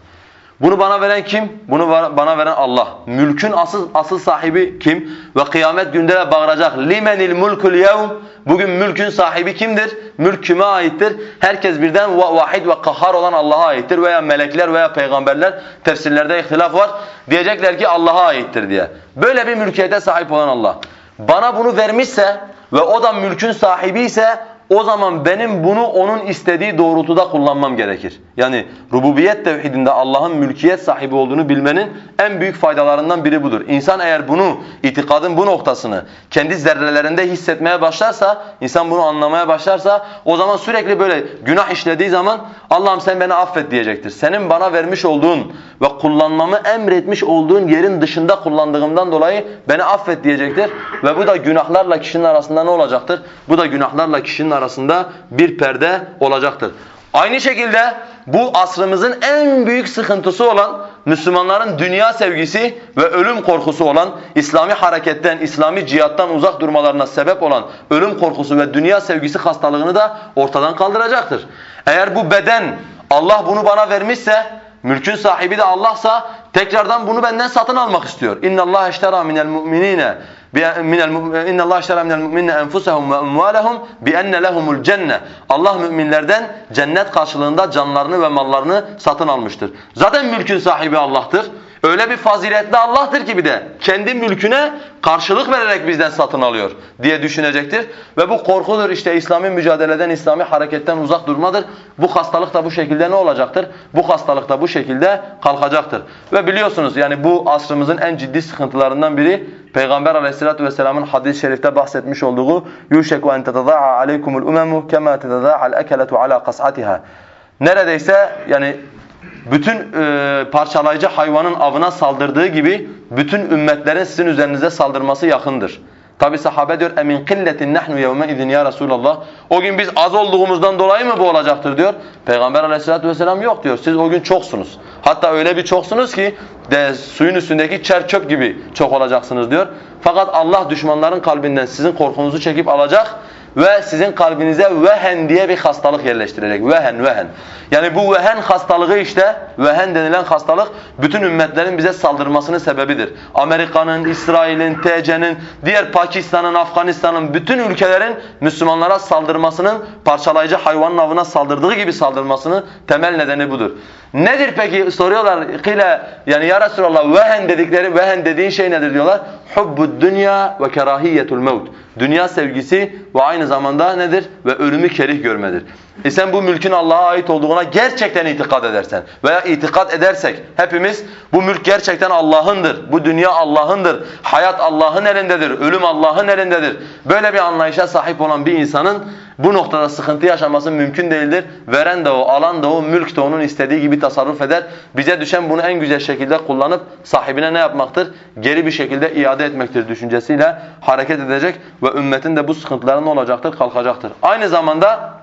Bunu bana veren kim? Bunu bana veren Allah. Mülkün asıl asıl sahibi kim? Ve kıyamet günde de bağıracak. Limenil mulkul yevm. Bugün mülkün sahibi kimdir? Mülk kime aittir? Herkes birden vahid ve kahhar olan Allah'a aittir veya melekler veya peygamberler tefsirlerde ihtilaf var. Diyecekler ki Allah'a aittir diye. Böyle bir mülkiyete sahip olan Allah. Bana bunu vermişse ve o da mülkün sahibi ise o zaman benim bunu onun istediği doğrultuda kullanmam gerekir. Yani rububiyet tevhidinde Allah'ın mülkiyet sahibi olduğunu bilmenin en büyük faydalarından biri budur. İnsan eğer bunu, itikadın bu noktasını kendi zerrelerinde hissetmeye başlarsa, insan bunu anlamaya başlarsa o zaman sürekli böyle günah işlediği zaman Allah'ım sen beni affet diyecektir. Senin bana vermiş olduğun ve kullanmamı emretmiş olduğun yerin dışında kullandığımdan dolayı beni affet diyecektir. Ve bu da günahlarla kişinin arasında ne olacaktır? Bu da günahlarla kişinin arasında bir perde olacaktır. Aynı şekilde bu asrımızın en büyük sıkıntısı olan Müslümanların dünya sevgisi ve ölüm korkusu olan İslami hareketten, İslami cihattan uzak durmalarına sebep olan ölüm korkusu ve dünya sevgisi hastalığını da ortadan kaldıracaktır. Eğer bu beden Allah bunu bana vermişse, mülkün sahibi de Allah'sa tekrardan bunu benden satın almak istiyor. İnna Allah iştera minel mu'minine İnna Allah iştera minel mu'minine enfusahum ve amwalahum bi enne lehumul cenne. Allah müminlerden cennet karşılığında canlarını ve mallarını satın almıştır. Zaten mülkün sahibi Allah'tır. Öyle bir faziletli Allah'tır ki bir de kendi mülküne karşılık vererek bizden satın alıyor diye düşünecektir. Ve bu korkudur işte İslami mücadeleden, İslami hareketten uzak durmadır. Bu hastalık da bu şekilde ne olacaktır? Bu hastalık da bu şekilde kalkacaktır. Ve biliyorsunuz yani bu asrımızın en ciddi sıkıntılarından biri Peygamber aleyhissalatu vesselamın hadis-i şerifte bahsetmiş olduğu يُوشَكُ أَنْ تَتَضَاعَ عَلَيْكُمُ الْاُمَمُ كَمَا تَتَضَاعَ الْاَكَلَةُ عَلَى قَصْعَتِهَا Neredeyse yani bütün e, parçalayıcı hayvanın avına saldırdığı gibi bütün ümmetlerin sizin üzerinize saldırması yakındır. Tabi sahabe diyor emin killetin nahnu yevme izin ya Resulallah. O gün biz az olduğumuzdan dolayı mı bu olacaktır diyor. Peygamber Aleyhisselatü vesselam yok diyor. Siz o gün çoksunuz. Hatta öyle bir çoksunuz ki de suyun üstündeki çer çöp gibi çok olacaksınız diyor. Fakat Allah düşmanların kalbinden sizin korkunuzu çekip alacak ve sizin kalbinize vehen diye bir hastalık yerleştirecek. Vehen, vehen. Yani bu vehen hastalığı işte, vehen denilen hastalık bütün ümmetlerin bize saldırmasının sebebidir. Amerika'nın, İsrail'in, TC'nin, diğer Pakistan'ın, Afganistan'ın bütün ülkelerin Müslümanlara saldırmasının parçalayıcı hayvanın avına saldırdığı gibi saldırmasının temel nedeni budur. Nedir peki soruyorlar kile yani ya Resulallah vehen dedikleri vehen dediğin şey nedir diyorlar? Hubbud dünya ve kerahiyetul mevt. Dünya sevgisi ve aynı zamanda nedir? Ve ölümü kerih görmedir. E sen bu mülkün Allah'a ait olduğuna gerçekten itikad edersen veya itikad edersek hepimiz bu mülk gerçekten Allah'ındır. Bu dünya Allah'ındır. Hayat Allah'ın elindedir. Ölüm Allah'ın elindedir. Böyle bir anlayışa sahip olan bir insanın Bu noktada sıkıntı yaşaması mümkün değildir. Veren de o, alan da o, mülk de onun istediği gibi tasarruf eder. Bize düşen bunu en güzel şekilde kullanıp sahibine ne yapmaktır? Geri bir şekilde iade etmektir düşüncesiyle hareket edecek ve ümmetin de bu sıkıntıları ne olacaktır? Kalkacaktır. Aynı zamanda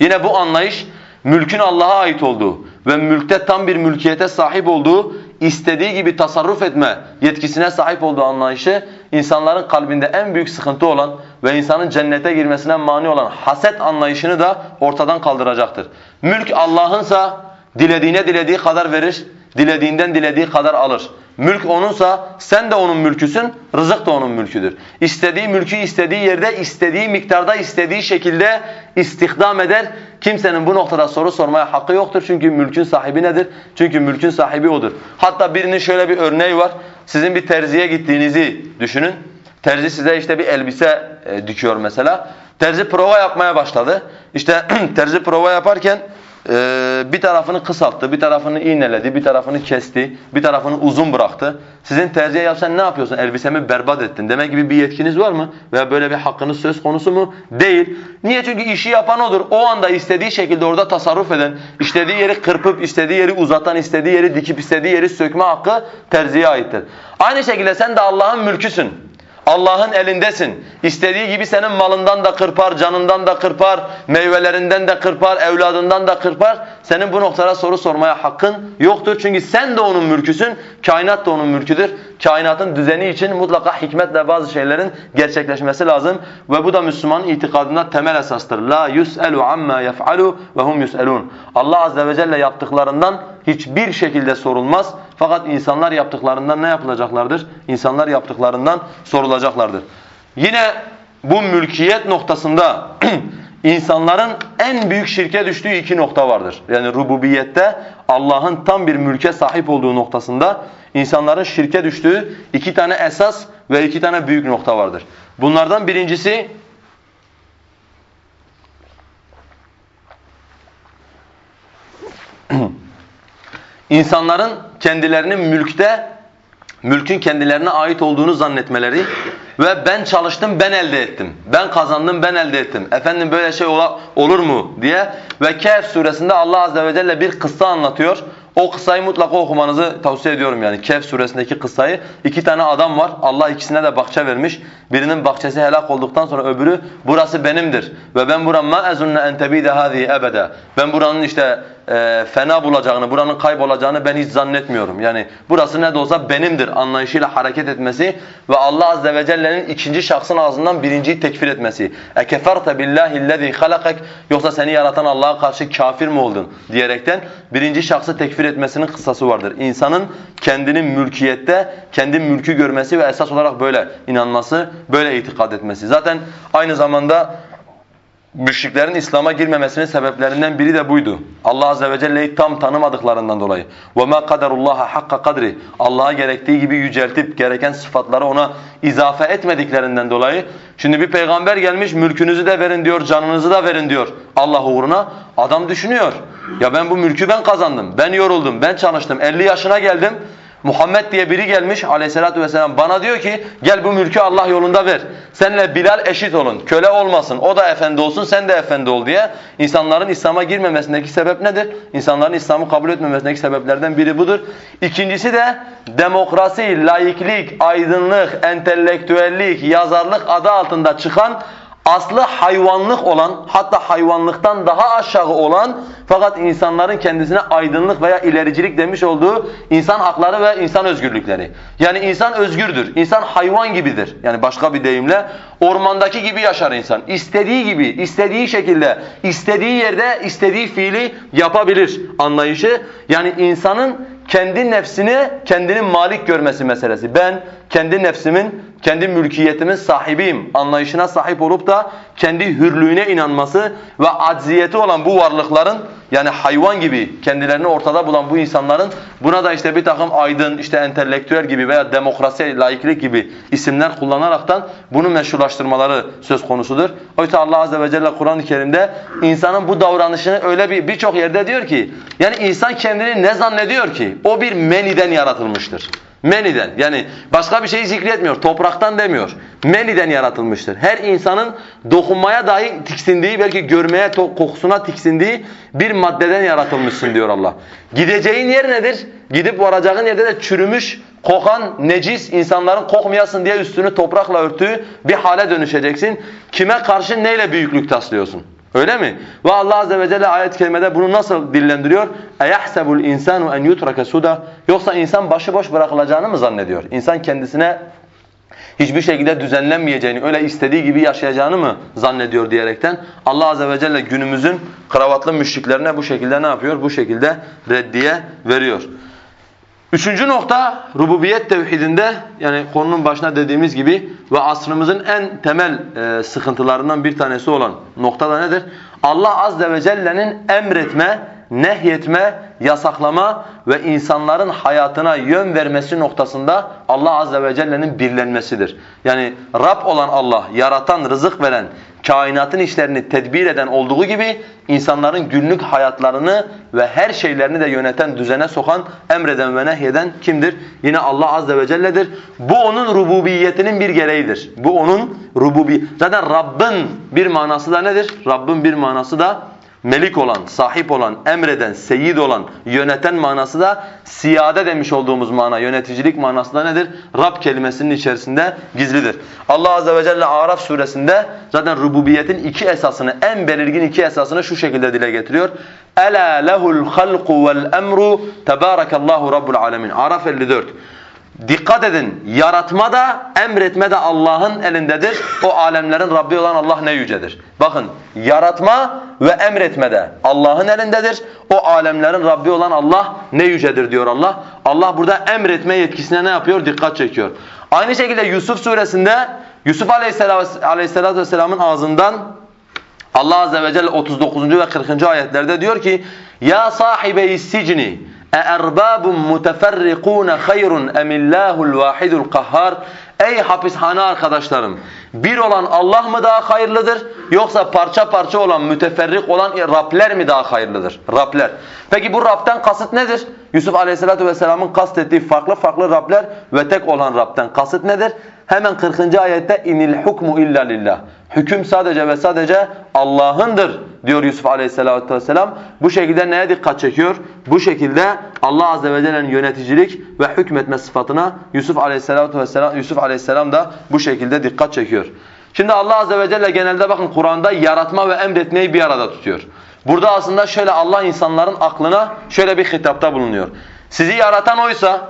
yine bu anlayış mülkün Allah'a ait olduğu ve mülkte tam bir mülkiyete sahip olduğu, istediği gibi tasarruf etme yetkisine sahip olduğu anlayışı insanların kalbinde en büyük sıkıntı olan ve insanın cennete girmesine mani olan haset anlayışını da ortadan kaldıracaktır. Mülk Allah'ınsa dilediğine dilediği kadar verir, dilediğinden dilediği kadar alır. Mülk onunsa sen de onun mülküsün, rızık da onun mülküdür. İstediği mülkü istediği yerde, istediği miktarda, istediği şekilde istihdam eder. Kimsenin bu noktada soru sormaya hakkı yoktur. Çünkü mülkün sahibi nedir? Çünkü mülkün sahibi odur. Hatta birinin şöyle bir örneği var. Sizin bir terziye gittiğinizi düşünün. Terzi size işte bir elbise e, dikiyor mesela. Terzi prova yapmaya başladı. İşte <clears throat> terzi prova yaparken ee, bir tarafını kısalttı, bir tarafını iğneledi, bir tarafını kesti, bir tarafını uzun bıraktı. Sizin terziye yapsan ne yapıyorsun? Elbisemi berbat ettin. Demek gibi bir yetkiniz var mı? Veya böyle bir hakkınız söz konusu mu? Değil. Niye? Çünkü işi yapan odur. O anda istediği şekilde orada tasarruf eden, istediği yeri kırpıp, istediği yeri uzatan, istediği yeri dikip, istediği yeri sökme hakkı terziye aittir. Aynı şekilde sen de Allah'ın mülküsün. Allah'ın elindesin. İstediği gibi senin malından da kırpar, canından da kırpar, meyvelerinden de kırpar, evladından da kırpar. Senin bu noktada soru sormaya hakkın yoktur. Çünkü sen de onun mülküsün, kainat da onun mülküdür. Kainatın düzeni için mutlaka hikmetle bazı şeylerin gerçekleşmesi lazım. Ve bu da Müslümanın itikadında temel esastır. La yus'elu amma yef'alu ve hum yus'elun. Allah azze ve celle yaptıklarından hiçbir şekilde sorulmaz. Fakat insanlar yaptıklarından ne yapılacaklardır? İnsanlar yaptıklarından sorulacaklardır. Yine bu mülkiyet noktasında <clears throat> insanların en büyük şirke düştüğü iki nokta vardır. Yani rububiyette Allah'ın tam bir mülke sahip olduğu noktasında insanların şirke düştüğü iki tane esas ve iki tane büyük nokta vardır. Bunlardan birincisi <clears throat> İnsanların kendilerinin mülkte, mülkün kendilerine ait olduğunu zannetmeleri ve ben çalıştım, ben elde ettim. Ben kazandım, ben elde ettim. Efendim böyle şey olur mu diye ve Kehf suresinde Allah azze ve celle bir kıssa anlatıyor. O kıssayı mutlaka okumanızı tavsiye ediyorum yani. Kehf suresindeki kıssayı. iki tane adam var. Allah ikisine de bahçe vermiş. Birinin bahçesi helak olduktan sonra öbürü burası benimdir. Ve ben buranın ma ezunne en tebide hâzihi ebede. Ben buranın işte e, fena bulacağını, buranın kaybolacağını ben hiç zannetmiyorum. Yani burası ne de olsa benimdir anlayışıyla hareket etmesi ve Allah azze ve celle'nin ikinci şahsın ağzından birinciyi tekfir etmesi. Ekeferte billahi lezî halakak yoksa seni yaratan Allah'a karşı kafir mi oldun diyerekten birinci şahsı tekfir etmesinin kıssası vardır. İnsanın kendinin mülkiyette kendi mülkü görmesi ve esas olarak böyle inanması, böyle itikad etmesi. Zaten aynı zamanda müşriklerin İslam'a girmemesinin sebeplerinden biri de buydu. Allah azze ve celle'yi tam tanımadıklarından dolayı. وَمَا قَدَرُ اللّٰهَ حَقَّ kadri Allah'a gerektiği gibi yüceltip gereken sıfatları ona izafe etmediklerinden dolayı. Şimdi bir peygamber gelmiş mülkünüzü de verin diyor, canınızı da verin diyor Allah uğruna. Adam düşünüyor. Ya ben bu mülkü ben kazandım, ben yoruldum, ben çalıştım, 50 yaşına geldim. Muhammed diye biri gelmiş aleyhissalatu vesselam bana diyor ki gel bu mülkü Allah yolunda ver. Senle Bilal eşit olun. Köle olmasın. O da efendi olsun sen de efendi ol diye. insanların İslam'a girmemesindeki sebep nedir? İnsanların İslam'ı kabul etmemesindeki sebeplerden biri budur. İkincisi de demokrasi, laiklik, aydınlık, entelektüellik, yazarlık adı altında çıkan aslı hayvanlık olan hatta hayvanlıktan daha aşağı olan fakat insanların kendisine aydınlık veya ilericilik demiş olduğu insan hakları ve insan özgürlükleri. Yani insan özgürdür. İnsan hayvan gibidir. Yani başka bir deyimle ormandaki gibi yaşar insan. İstediği gibi, istediği şekilde, istediği yerde istediği fiili yapabilir anlayışı. Yani insanın kendi nefsini kendinin malik görmesi meselesi. Ben kendi nefsimin, kendi mülkiyetimin sahibiyim anlayışına sahip olup da kendi hürlüğüne inanması ve acziyeti olan bu varlıkların yani hayvan gibi kendilerini ortada bulan bu insanların buna da işte bir takım aydın, işte entelektüel gibi veya demokrasi, laiklik gibi isimler kullanaraktan bunu meşrulaştırmaları söz konusudur. Oysa Allah azze ve celle Kur'an-ı Kerim'de insanın bu davranışını öyle bir birçok yerde diyor ki yani insan kendini ne zannediyor ki? O bir meniden yaratılmıştır. Meniden yani başka bir şeyi zikretmiyor. Topraktan demiyor. meniden yaratılmıştır. Her insanın dokunmaya dahi tiksindiği, belki görmeye, kokusuna tiksindiği bir maddeden yaratılmışsın diyor Allah. Gideceğin yer nedir? Gidip varacağın yerde de çürümüş, kokan, necis, insanların kokmayasın diye üstünü toprakla örtüğü bir hale dönüşeceksin. Kime karşı neyle büyüklük taslıyorsun? Öyle mi? Ve Allah azze ve celle ayet-i bunu nasıl dillendiriyor? Eyahsebul insanu en yutraka suda. Yoksa insan başıboş bırakılacağını mı zannediyor? İnsan kendisine hiçbir şekilde düzenlenmeyeceğini, öyle istediği gibi yaşayacağını mı zannediyor diyerekten Allah azze ve celle günümüzün kravatlı müşriklerine bu şekilde ne yapıyor? Bu şekilde reddiye veriyor. Üçüncü nokta rububiyet tevhidinde yani konunun başına dediğimiz gibi ve asrımızın en temel e, sıkıntılarından bir tanesi olan nokta da nedir? Allah azze ve celle'nin emretme, nehyetme, yasaklama ve insanların hayatına yön vermesi noktasında Allah azze ve celle'nin birlenmesidir. Yani Rab olan Allah, yaratan, rızık veren, kainatın işlerini tedbir eden olduğu gibi insanların günlük hayatlarını ve her şeylerini de yöneten, düzene sokan, emreden ve nehyeden kimdir? Yine Allah azze ve celle'dir. Bu onun rububiyetinin bir gereğidir. Bu onun rububi. Zaten Rabb'in bir manası da nedir? Rabb'in bir manası da melik olan, sahip olan, emreden, seyyid olan, yöneten manası da siyade demiş olduğumuz mana, yöneticilik manası da nedir? Rab kelimesinin içerisinde gizlidir. Allah Azze ve Celle Araf suresinde zaten rububiyetin iki esasını, en belirgin iki esasını şu şekilde dile getiriyor. Ela lehul halqu vel emru tebarakallahu rabbul alemin. Araf 54. Dikkat edin, yaratma da emretme de Allah'ın elindedir. O alemlerin Rabbi olan Allah ne yücedir. Bakın, yaratma ve emretme de Allah'ın elindedir. O alemlerin Rabbi olan Allah ne yücedir diyor Allah. Allah burada emretme yetkisine ne yapıyor? Dikkat çekiyor. Aynı şekilde Yusuf suresinde Yusuf aleyhisselatü vesselamın ağzından Allah azze ve celle 39. ve 40. ayetlerde diyor ki Ya sahibeyi sicni e erbabun muteferrikun hayrun emillahul vahidul kahhar Ey hapishane arkadaşlarım bir olan Allah mı daha hayırlıdır yoksa parça parça olan müteferrik olan Rabler mi daha hayırlıdır? Rabler. Peki bu Rab'den kasıt nedir? Yusuf Aleyhisselatü Vesselam'ın kastettiği farklı farklı Rabler ve tek olan Rab'den kasıt nedir? Hemen 40. ayette inil hukmu illa lillah. Hüküm sadece ve sadece Allah'ındır diyor Yusuf Aleyhisselatü Vesselam. Bu şekilde neye dikkat çekiyor? Bu şekilde Allah Azze ve Celle'nin yöneticilik ve hükmetme sıfatına Yusuf Aleyhisselatü Vesselam Yusuf Aleyhisselam da bu şekilde dikkat çekiyor. Şimdi Allah Azze ve Celle genelde bakın Kur'an'da yaratma ve emretmeyi bir arada tutuyor. Burada aslında şöyle Allah insanların aklına şöyle bir hitapta bulunuyor. Sizi yaratan oysa,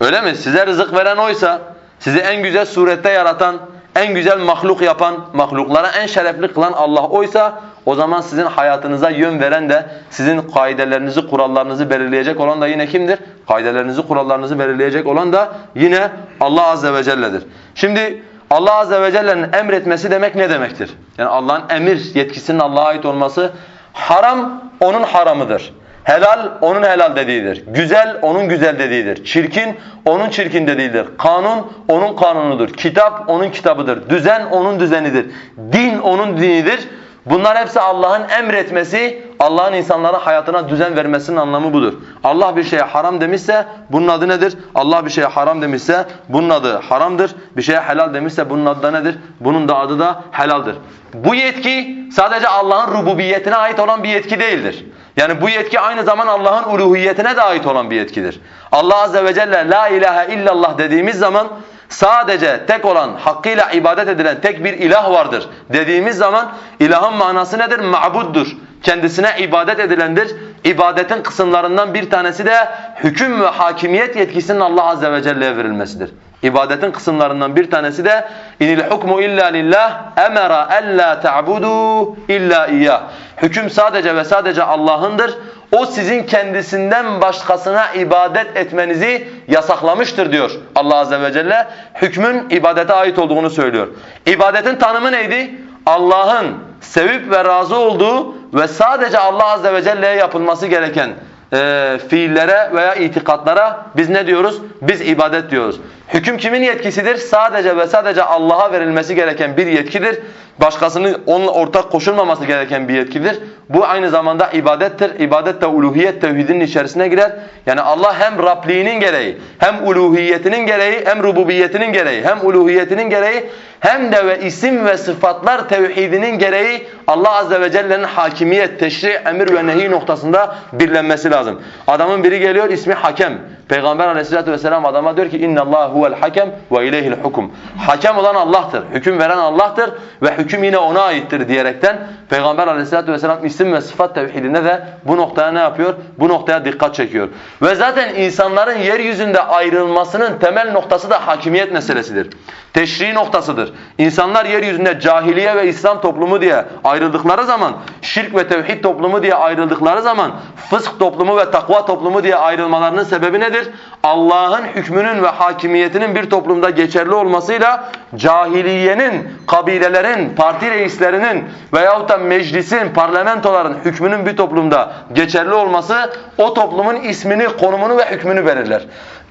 öyle mi? Size rızık veren oysa, sizi en güzel surette yaratan, en güzel mahluk yapan, mahluklara en şerefli kılan Allah oysa o zaman sizin hayatınıza yön veren de sizin kaidelerinizi, kurallarınızı belirleyecek olan da yine kimdir? Kaidelerinizi, kurallarınızı belirleyecek olan da yine Allah azze ve celle'dir. Şimdi Allah azze ve celle'nin emretmesi demek ne demektir? Yani Allah'ın emir yetkisinin Allah'a ait olması haram onun haramıdır. Helal onun helal dediğidir. Güzel onun güzel dediğidir. Çirkin onun çirkin dediğidir. Kanun onun kanunudur. Kitap onun kitabıdır. Düzen onun düzenidir. Din onun dinidir. Bunlar hepsi Allah'ın emretmesi, Allah'ın insanlara hayatına düzen vermesinin anlamı budur. Allah bir şeye haram demişse bunun adı nedir? Allah bir şeye haram demişse bunun adı haramdır. Bir şeye helal demişse bunun adı da nedir? Bunun da adı da helaldir. Bu yetki sadece Allah'ın rububiyetine ait olan bir yetki değildir. Yani bu yetki aynı zamanda Allah'ın uluhiyetine de ait olan bir yetkidir. Allah azze ve celle la ilahe illallah dediğimiz zaman sadece tek olan, hakkıyla ibadet edilen tek bir ilah vardır dediğimiz zaman ilahın manası nedir? Ma'buddur. Kendisine ibadet edilendir. İbadetin kısımlarından bir tanesi de hüküm ve hakimiyet yetkisinin Allah azze ve celle'ye verilmesidir. İbadetin kısımlarından bir tanesi de inil hukmu illa lillah emara alla ta'budu illa iyyah. Hüküm sadece ve sadece Allah'ındır. O sizin kendisinden başkasına ibadet etmenizi yasaklamıştır diyor Allah azze ve celle. Hükmün ibadete ait olduğunu söylüyor. İbadetin tanımı neydi? Allah'ın sevip ve razı olduğu ve sadece Allah azze ve celle'ye yapılması gereken e, fiillere veya itikatlara biz ne diyoruz? Biz ibadet diyoruz. Hüküm kimin yetkisidir? Sadece ve sadece Allah'a verilmesi gereken bir yetkidir. Başkasının onunla ortak koşulmaması gereken bir yetkidir. Bu aynı zamanda ibadettir. İbadet de uluhiyet tevhidinin içerisine girer. Yani Allah hem Rabliğinin gereği, hem uluhiyetinin gereği, hem rububiyetinin gereği, hem uluhiyetinin gereği, hem de ve isim ve sıfatlar tevhidinin gereği Allah azze ve celle'nin hakimiyet, teşri, emir ve nehi noktasında birlenmesi lazım. Adamın biri geliyor ismi Hakem. Peygamber aleyhissalatu vesselam adama diyor ki Allah huvel hakem ve ileyhil hukum. Hakem olan Allah'tır. Hüküm veren Allah'tır ve hüküm yine ona aittir diyerekten Peygamber aleyhissalatu vesselam isim ve sıfat tevhidinde de bu noktaya ne yapıyor? Bu noktaya dikkat çekiyor. Ve zaten insanların yeryüzünde ayrılmasının temel noktası da hakimiyet meselesidir. Teşri noktasıdır. İnsanlar yeryüzünde cahiliye ve İslam toplumu diye ayrıldıkları zaman, şirk ve tevhid toplumu diye ayrıldıkları zaman, fısk toplumu ve takva toplumu diye ayrılmalarının sebebi nedir? Allah'ın hükmünün ve hakimiyetinin bir toplumda geçerli olmasıyla cahiliyenin, kabilelerin, parti reislerinin veyahut da meclisin, parlamentoların hükmünün bir toplumda geçerli olması o toplumun ismini, konumunu ve hükmünü belirler.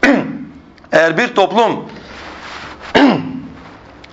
<clears throat> Eğer bir toplum <clears throat>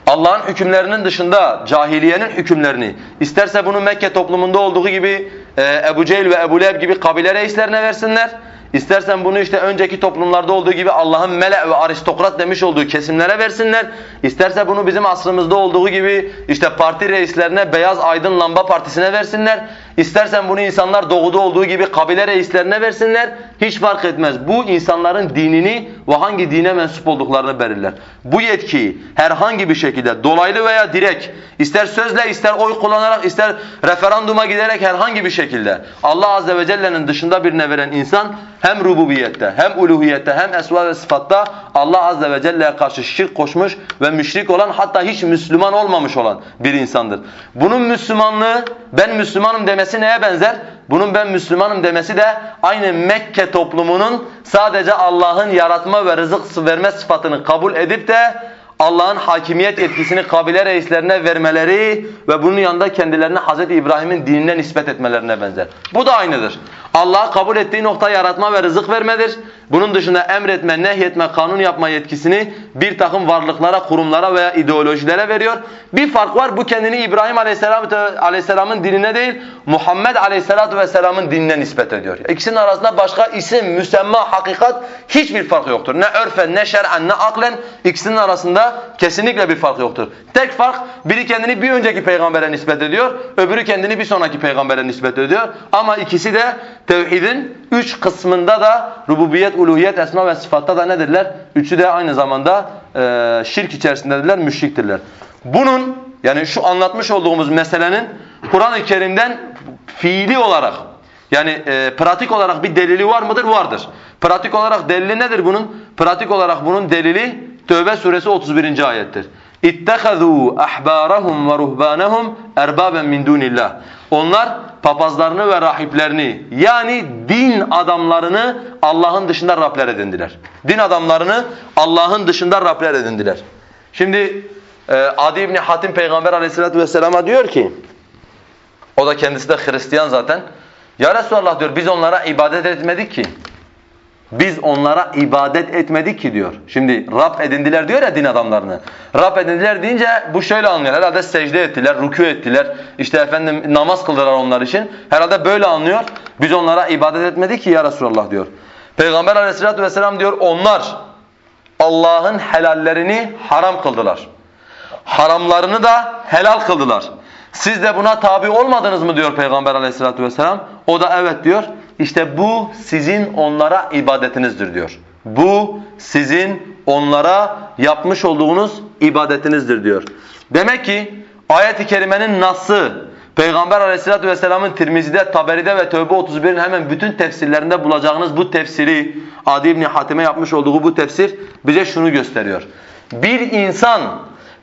Allah'ın hükümlerinin dışında cahiliyenin hükümlerini isterse bunu Mekke toplumunda olduğu gibi e, Ebu Cehil ve Ebu Leheb gibi kabile reislerine versinler. İstersen bunu işte önceki toplumlarda olduğu gibi Allah'ın mele ve aristokrat demiş olduğu kesimlere versinler. İsterse bunu bizim asrımızda olduğu gibi işte parti reislerine beyaz aydın lamba partisine versinler. İstersen bunu insanlar doğuda olduğu gibi kabile reislerine versinler. Hiç fark etmez. Bu insanların dinini ve hangi dine mensup olduklarını belirler. Bu yetkiyi herhangi bir şekilde dolaylı veya direkt ister sözle ister oy kullanarak ister referanduma giderek herhangi bir şekilde Allah azze ve celle'nin dışında birine veren insan hem rububiyette hem uluhiyette hem esma ve sıfatta Allah azze ve celle'ye karşı şirk koşmuş ve müşrik olan hatta hiç Müslüman olmamış olan bir insandır. Bunun Müslümanlığı ben Müslümanım demesi neye benzer? Bunun ben Müslümanım demesi de aynı Mekke toplumunun sadece Allah'ın yaratma ve rızık verme sıfatını kabul edip de Allah'ın hakimiyet etkisini kabile reislerine vermeleri ve bunun yanında kendilerini Hz. İbrahim'in dinine nispet etmelerine benzer. Bu da aynıdır. Allah'ı kabul ettiği nokta yaratma ve rızık vermedir. Bunun dışında emretme, nehyetme, kanun yapma yetkisini bir takım varlıklara, kurumlara veya ideolojilere veriyor. Bir fark var bu kendini İbrahim Aleyhisselam, Aleyhisselam'ın dinine değil Muhammed Aleyhisselatü Vesselam'ın dinine nispet ediyor. İkisinin arasında başka isim, müsemma, hakikat hiçbir fark yoktur. Ne örfen, ne şer'en, ne aklen ikisinin arasında kesinlikle bir fark yoktur. Tek fark biri kendini bir önceki peygambere nispet ediyor, öbürü kendini bir sonraki peygambere nispet ediyor. Ama ikisi de tevhidin üç kısmında da rububiyet, uluhiyet, esma ve sıfatta da nedirler? Üçü de aynı zamanda e, şirk içerisindedirler, müşriktirler. Bunun yani şu anlatmış olduğumuz meselenin Kur'an-ı Kerim'den fiili olarak yani e, pratik olarak bir delili var mıdır? Vardır. Pratik olarak delili nedir bunun? Pratik olarak bunun delili Tövbe suresi 31. ayettir. İttehazû ahbârahum ve ruhbânehum erbâben min dûnillah. Onlar papazlarını ve rahiplerini yani din adamlarını Allah'ın dışında Rabler edindiler. Din adamlarını Allah'ın dışında Rabler edindiler. Şimdi e, Adi İbni Hatim Peygamber aleyhissalatu vesselama diyor ki o da kendisi de Hristiyan zaten. Ya Resulallah diyor biz onlara ibadet etmedik ki. Biz onlara ibadet etmedik ki diyor. Şimdi Rab edindiler diyor ya din adamlarını. Rab edindiler deyince bu şöyle anlıyor. Herhalde secde ettiler, rükû ettiler. İşte efendim namaz kıldılar onlar için. Herhalde böyle anlıyor. Biz onlara ibadet etmedik ki ya Resulallah diyor. Peygamber aleyhissalatu vesselam diyor onlar Allah'ın helallerini haram kıldılar. Haramlarını da helal kıldılar. Siz de buna tabi olmadınız mı diyor Peygamber aleyhissalatu vesselam. O da evet diyor. İşte bu sizin onlara ibadetinizdir diyor. Bu sizin onlara yapmış olduğunuz ibadetinizdir diyor. Demek ki ayet-i kerimenin nasıl Peygamber aleyhissalatu vesselamın Tirmizi'de, Taberi'de ve Tövbe 31'in hemen bütün tefsirlerinde bulacağınız bu tefsiri Adi İbni Hatim'e yapmış olduğu bu tefsir bize şunu gösteriyor. Bir insan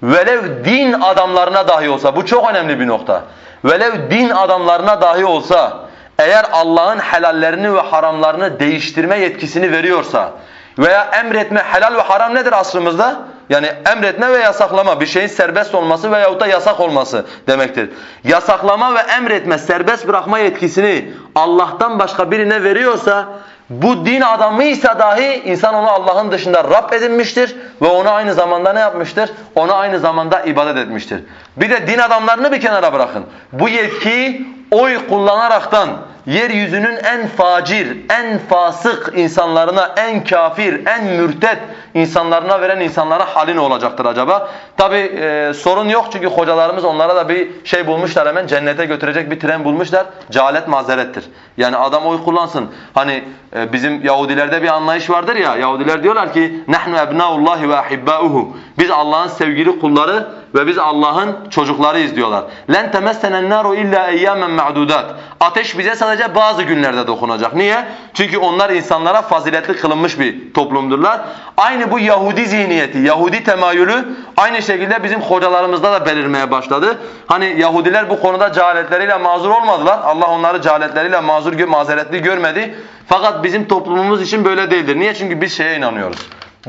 velev din adamlarına dahi olsa bu çok önemli bir nokta. Velev din adamlarına dahi olsa eğer Allah'ın helallerini ve haramlarını değiştirme yetkisini veriyorsa veya emretme helal ve haram nedir asrımızda? Yani emretme ve yasaklama bir şeyin serbest olması veyahut da yasak olması demektir. Yasaklama ve emretme, serbest bırakma yetkisini Allah'tan başka birine veriyorsa bu din adamıysa dahi insan onu Allah'ın dışında Rab edinmiştir ve ona aynı zamanda ne yapmıştır? Ona aynı zamanda ibadet etmiştir. Bir de din adamlarını bir kenara bırakın. Bu yetkiyi oy kullanaraktan yeryüzünün en facir, en fasık insanlarına, en kafir, en mürtet insanlarına veren insanlara hali ne olacaktır acaba? Tabi e, sorun yok çünkü hocalarımız onlara da bir şey bulmuşlar hemen cennete götürecek bir tren bulmuşlar. Cehalet mazerettir. Yani adam oy kullansın. Hani e, bizim Yahudilerde bir anlayış vardır ya. Yahudiler diyorlar ki nahnu ebnaullahi ve ahibbauhu. Biz Allah'ın sevgili kulları ve biz Allah'ın çocuklarıyız diyorlar. Len temessenen naru illa eyyamen ma'dudat. Ateş bize sadece bazı günlerde dokunacak. Niye? Çünkü onlar insanlara faziletli kılınmış bir toplumdurlar. Aynı bu Yahudi zihniyeti, Yahudi temayülü aynı şekilde bizim hocalarımızda da belirmeye başladı. Hani Yahudiler bu konuda cehaletleriyle mazur olmadılar. Allah onları cehaletleriyle mazur, mazeretli görmedi. Fakat bizim toplumumuz için böyle değildir. Niye? Çünkü biz şeye inanıyoruz.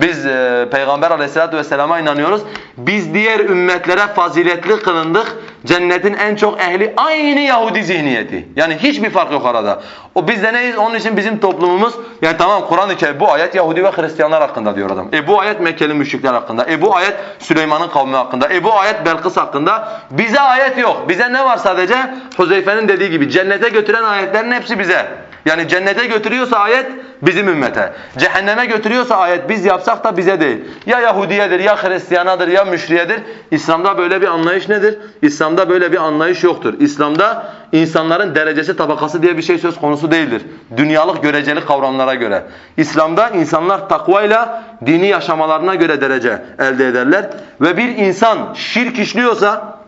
Biz e, Peygamber aleyhissalatu vesselama inanıyoruz. Biz diğer ümmetlere faziletli kılındık. Cennetin en çok ehli aynı Yahudi zihniyeti. Yani hiçbir fark yok arada. O biz de neyiz? Onun için bizim toplumumuz yani tamam Kur'an-ı Kerim bu ayet Yahudi ve Hristiyanlar hakkında diyor adam. E bu ayet Mekkeli müşrikler hakkında. E bu ayet Süleyman'ın kavmi hakkında. E bu ayet Belkıs hakkında. Bize ayet yok. Bize ne var sadece? Huzeyfe'nin dediği gibi cennete götüren ayetlerin hepsi bize. Yani cennete götürüyorsa ayet bizim ümmete. Cehenneme götürüyorsa ayet biz yapsak da bize değil. Ya Yahudiyedir, ya Hristiyanadır, ya müşriyedir. İslam'da böyle bir anlayış nedir? İslam'da böyle bir anlayış yoktur. İslam'da insanların derecesi, tabakası diye bir şey söz konusu değildir. Dünyalık göreceli kavramlara göre. İslam'da insanlar takvayla dini yaşamalarına göre derece elde ederler. Ve bir insan şirk işliyorsa,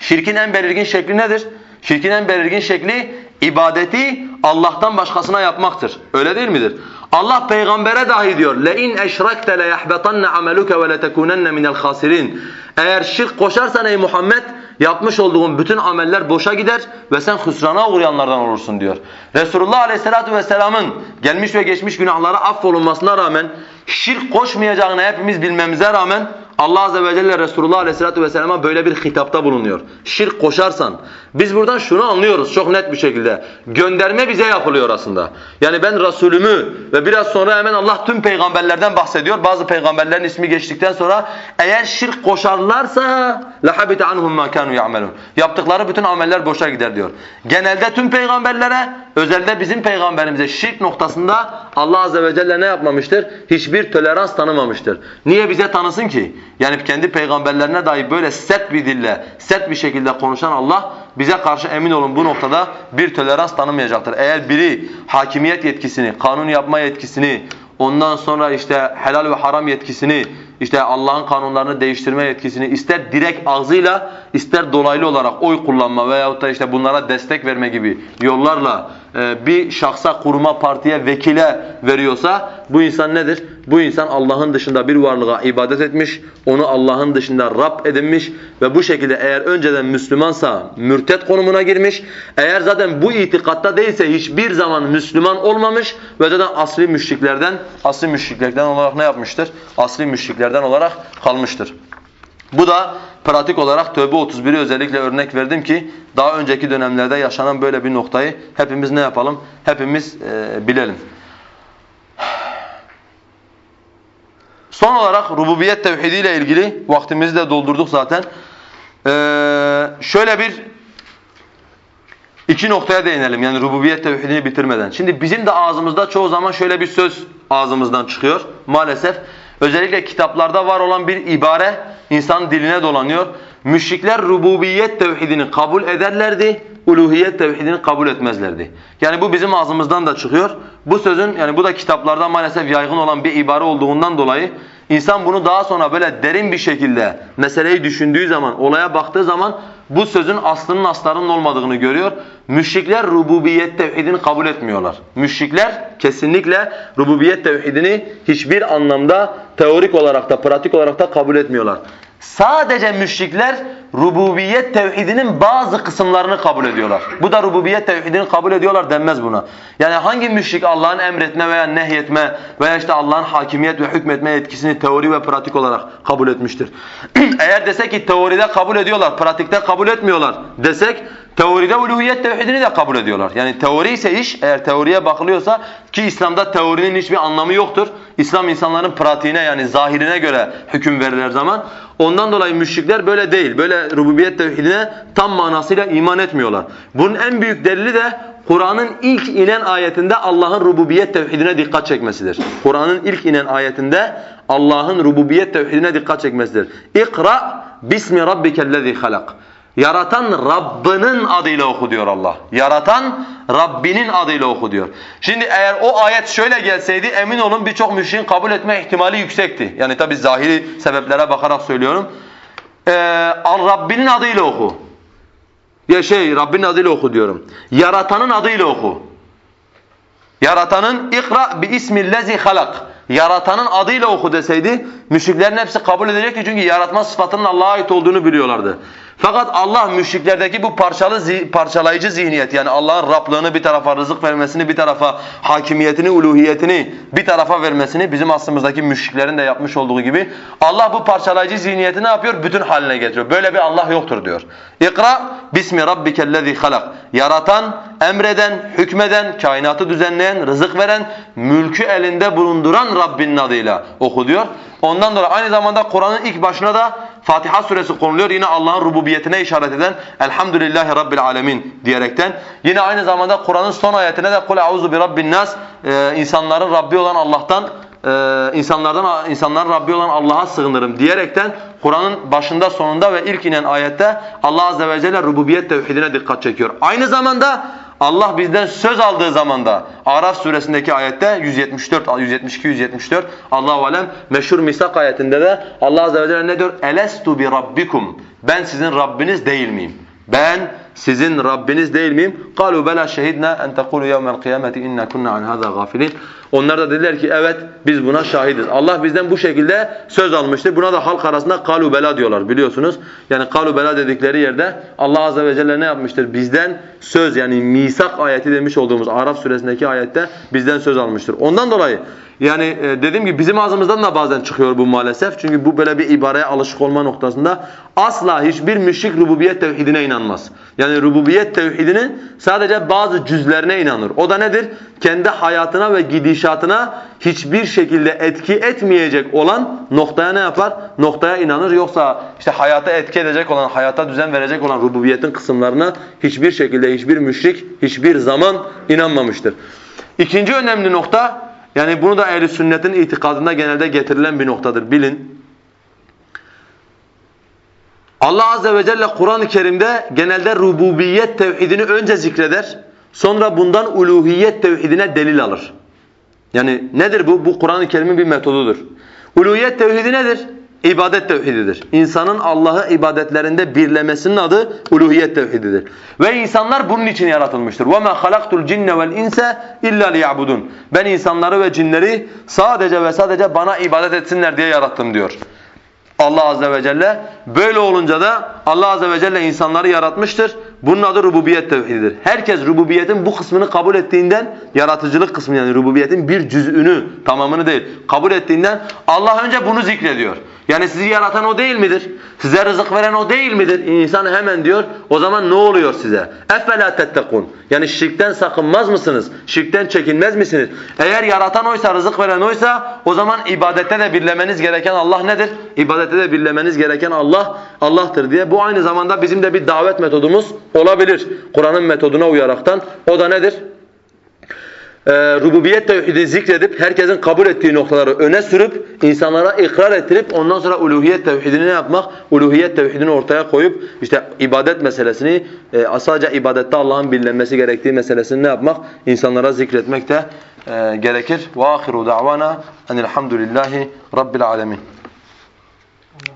şirkin en belirgin şekli nedir? Şirkin en belirgin şekli ibadeti Allah'tan başkasına yapmaktır. Öyle değil midir? Allah peygambere dahi diyor: "Le in eşrekte le yahbatanna ameluke ve letekunenne minel hasirin." Eğer şirk koşarsan ey Muhammed yapmış olduğun bütün ameller boşa gider ve sen hüsrana uğrayanlardan olursun diyor. Resulullah Aleyhisselatü Vesselam'ın gelmiş ve geçmiş günahları affolunmasına rağmen şirk koşmayacağını hepimiz bilmemize rağmen Allah Azze ve Celle Resulullah Aleyhisselatü Vesselam'a böyle bir hitapta bulunuyor. Şirk koşarsan. Biz buradan şunu anlıyoruz çok net bir şekilde. Gönderme bize yapılıyor aslında. Yani ben Resulümü ve biraz sonra hemen Allah tüm peygamberlerden bahsediyor. Bazı peygamberlerin ismi geçtikten sonra eğer şirk koşarlarsa لَحَبِتَ عَنْهُمْ مَا كَانُوا يَعْمَلُونَ Yaptıkları bütün ameller boşa gider diyor. Genelde tüm peygamberlere özelde bizim peygamberimize şirk noktasında Allah Azze ve Celle ne yapmamıştır? Hiçbir tolerans tanımamıştır. Niye bize tanısın ki? Yani kendi peygamberlerine dahi böyle sert bir dille, sert bir şekilde konuşan Allah bize karşı emin olun bu noktada bir tolerans tanımayacaktır. Eğer biri hakimiyet yetkisini, kanun yapma yetkisini, ondan sonra işte helal ve haram yetkisini, işte Allah'ın kanunlarını değiştirme yetkisini ister direkt ağzıyla ister dolaylı olarak oy kullanma veyahut da işte bunlara destek verme gibi yollarla bir şahsa, kuruma, partiye, vekile veriyorsa bu insan nedir? Bu insan Allah'ın dışında bir varlığa ibadet etmiş, onu Allah'ın dışında Rab edinmiş ve bu şekilde eğer önceden Müslümansa mürtet konumuna girmiş, eğer zaten bu itikatta değilse hiçbir zaman Müslüman olmamış ve zaten asli müşriklerden, asli müşriklerden olarak ne yapmıştır? Asli müşriklerden olarak kalmıştır. Bu da pratik olarak Tövbe 31'i özellikle örnek verdim ki daha önceki dönemlerde yaşanan böyle bir noktayı hepimiz ne yapalım? Hepimiz e, bilelim. Son olarak rububiyet tevhidiyle ilgili vaktimizi de doldurduk zaten. Ee, şöyle bir iki noktaya değinelim yani rububiyet tevhidini bitirmeden. Şimdi bizim de ağzımızda çoğu zaman şöyle bir söz ağzımızdan çıkıyor maalesef. Özellikle kitaplarda var olan bir ibare insan diline dolanıyor. Müşrikler rububiyet tevhidini kabul ederlerdi, uluhiyet tevhidini kabul etmezlerdi. Yani bu bizim ağzımızdan da çıkıyor. Bu sözün yani bu da kitaplarda maalesef yaygın olan bir ibare olduğundan dolayı insan bunu daha sonra böyle derin bir şekilde meseleyi düşündüğü zaman, olaya baktığı zaman bu sözün aslının aslarının olmadığını görüyor. Müşrikler rububiyet tevhidini kabul etmiyorlar. Müşrikler kesinlikle rububiyet tevhidini hiçbir anlamda teorik olarak da pratik olarak da kabul etmiyorlar. Sadece müşrikler rububiyet tevhidinin bazı kısımlarını kabul ediyorlar. Bu da rububiyet tevhidini kabul ediyorlar denmez buna. Yani hangi müşrik Allah'ın emretme veya nehyetme veya işte Allah'ın hakimiyet ve hükmetme yetkisini teori ve pratik olarak kabul etmiştir. <clears throat> Eğer desek ki teoride kabul ediyorlar, pratikte kabul etmiyorlar desek teoride uluhiyet tevhidini de kabul ediyorlar. Yani teori ise iş eğer teoriye bakılıyorsa ki İslam'da teorinin hiçbir anlamı yoktur. İslam insanların pratiğine yani zahirine göre hüküm verirler zaman. Ondan dolayı müşrikler böyle değil. Böyle rububiyet tevhidine tam manasıyla iman etmiyorlar. Bunun en büyük delili de Kur'an'ın ilk inen ayetinde Allah'ın rububiyet tevhidine dikkat çekmesidir. Kur'an'ın ilk inen ayetinde Allah'ın rububiyet tevhidine dikkat çekmesidir. İkra bismi rabbikellezî halak. Yaratan Rabbinin adıyla oku diyor Allah. Yaratan Rabbinin adıyla oku diyor. Şimdi eğer o ayet şöyle gelseydi emin olun birçok müşriğin kabul etme ihtimali yüksekti. Yani tabi zahiri sebeplere bakarak söylüyorum. Ee, Rabbinin adıyla oku. Ya şey Rabbinin adıyla oku diyorum. Yaratanın adıyla oku. Yaratanın ikra bi ismillezi halak. Yaratanın adıyla oku deseydi müşriklerin hepsi kabul edecekti çünkü yaratma sıfatının Allah'a ait olduğunu biliyorlardı. Fakat Allah müşriklerdeki bu parçalı parçalayıcı zihniyet yani Allah'ın Rablığını bir tarafa, rızık vermesini bir tarafa, hakimiyetini, uluhiyetini bir tarafa vermesini bizim aslımızdaki müşriklerin de yapmış olduğu gibi Allah bu parçalayıcı zihniyeti ne yapıyor? Bütün haline getiriyor. Böyle bir Allah yoktur diyor. İkra bismi rabbikellezî halak. Yaratan, emreden, hükmeden, kainatı düzenleyen, rızık veren, mülkü elinde bulunduran Rabbinin adıyla oku diyor. Ondan dolayı aynı zamanda Kur'an'ın ilk başına da Fatiha suresi konuluyor. Yine Allah'ın rububiyetine işaret eden Elhamdülillahi Rabbil Alemin diyerekten. Yine aynı zamanda Kur'an'ın son ayetine de Kul auzu bi rabbin nas e, insanların Rabbi olan Allah'tan e, insanlardan insanların Rabbi olan Allah'a sığınırım diyerekten Kur'an'ın başında sonunda ve ilk inen ayette Allah azze ve celle rububiyet tevhidine dikkat çekiyor. Aynı zamanda Allah bizden söz aldığı zamanda Araf suresindeki ayette 174 172 174 Allahu alem meşhur misak ayetinde de Allah azze ve celle ne diyor? Elestu bi rabbikum. Ben sizin Rabbiniz değil miyim? Ben sizin Rabbiniz değil miyim? قالوا bela şehidna en tekulu yevmel kıyameti inna kunna an hada gafilin. Onlar da dediler ki evet biz buna şahidiz. Allah bizden bu şekilde söz almıştır. Buna da halk arasında kalu bela diyorlar biliyorsunuz. Yani kalu bela dedikleri yerde Allah azze ve celle ne yapmıştır? Bizden söz yani misak ayeti demiş olduğumuz Araf suresindeki ayette bizden söz almıştır. Ondan dolayı yani e, dediğim gibi bizim ağzımızdan da bazen çıkıyor bu maalesef. Çünkü bu böyle bir ibareye alışık olma noktasında asla hiçbir müşrik rububiyet tevhidine inanmaz. Yani rububiyet tevhidinin sadece bazı cüzlerine inanır. O da nedir? Kendi hayatına ve gidişatına hiçbir şekilde etki etmeyecek olan noktaya ne yapar? Noktaya inanır. Yoksa işte hayata etki edecek olan, hayata düzen verecek olan rububiyetin kısımlarına hiçbir şekilde hiçbir müşrik hiçbir zaman inanmamıştır. İkinci önemli nokta yani bunu da ehl sünnetin itikadında genelde getirilen bir noktadır. Bilin. Allah azze ve celle Kur'an-ı Kerim'de genelde rububiyet tevhidini önce zikreder. Sonra bundan uluhiyet tevhidine delil alır. Yani nedir bu? Bu Kur'an-ı Kerim'in bir metodudur. Uluhiyet tevhidi nedir? İbadet tevhididir. İnsanın Allah'ı ibadetlerinde birlemesinin adı uluhiyet tevhididir. Ve insanlar bunun için yaratılmıştır. وَمَا خَلَقْتُ الْجِنَّ وَالْاِنْسَ اِلَّا لِيَعْبُدُونَ Ben insanları ve cinleri sadece ve sadece bana ibadet etsinler diye yarattım diyor. Allah azze ve celle. Böyle olunca da Allah azze ve celle insanları yaratmıştır. Bunun adı rububiyet tevhididir. Herkes rububiyetin bu kısmını kabul ettiğinden yaratıcılık kısmı yani rububiyetin bir cüz'ünü tamamını değil kabul ettiğinden Allah önce bunu zikrediyor. Yani sizi yaratan o değil midir? Size rızık veren o değil midir? İnsan hemen diyor. O zaman ne oluyor size? Efela tettekun. Yani şirkten sakınmaz mısınız? Şirkten çekinmez misiniz? Eğer yaratan oysa, rızık veren oysa o zaman ibadette de birlemeniz gereken Allah nedir? İbadette de birlemeniz gereken Allah Allah'tır diye. Bu aynı zamanda bizim de bir davet metodumuz olabilir. Kur'an'ın metoduna uyaraktan. O da nedir? Ee, rububiyet tevhidi zikredip herkesin kabul ettiği noktaları öne sürüp insanlara ikrar ettirip ondan sonra uluhiyet tevhidini ne yapmak? Uluhiyet tevhidini ortaya koyup işte ibadet meselesini e, sadece ibadette Allah'ın bilinmesi gerektiği meselesini ne yapmak? İnsanlara zikretmek de e, gerekir. Ve ahiru da'vana enilhamdülillahi rabbil alemin.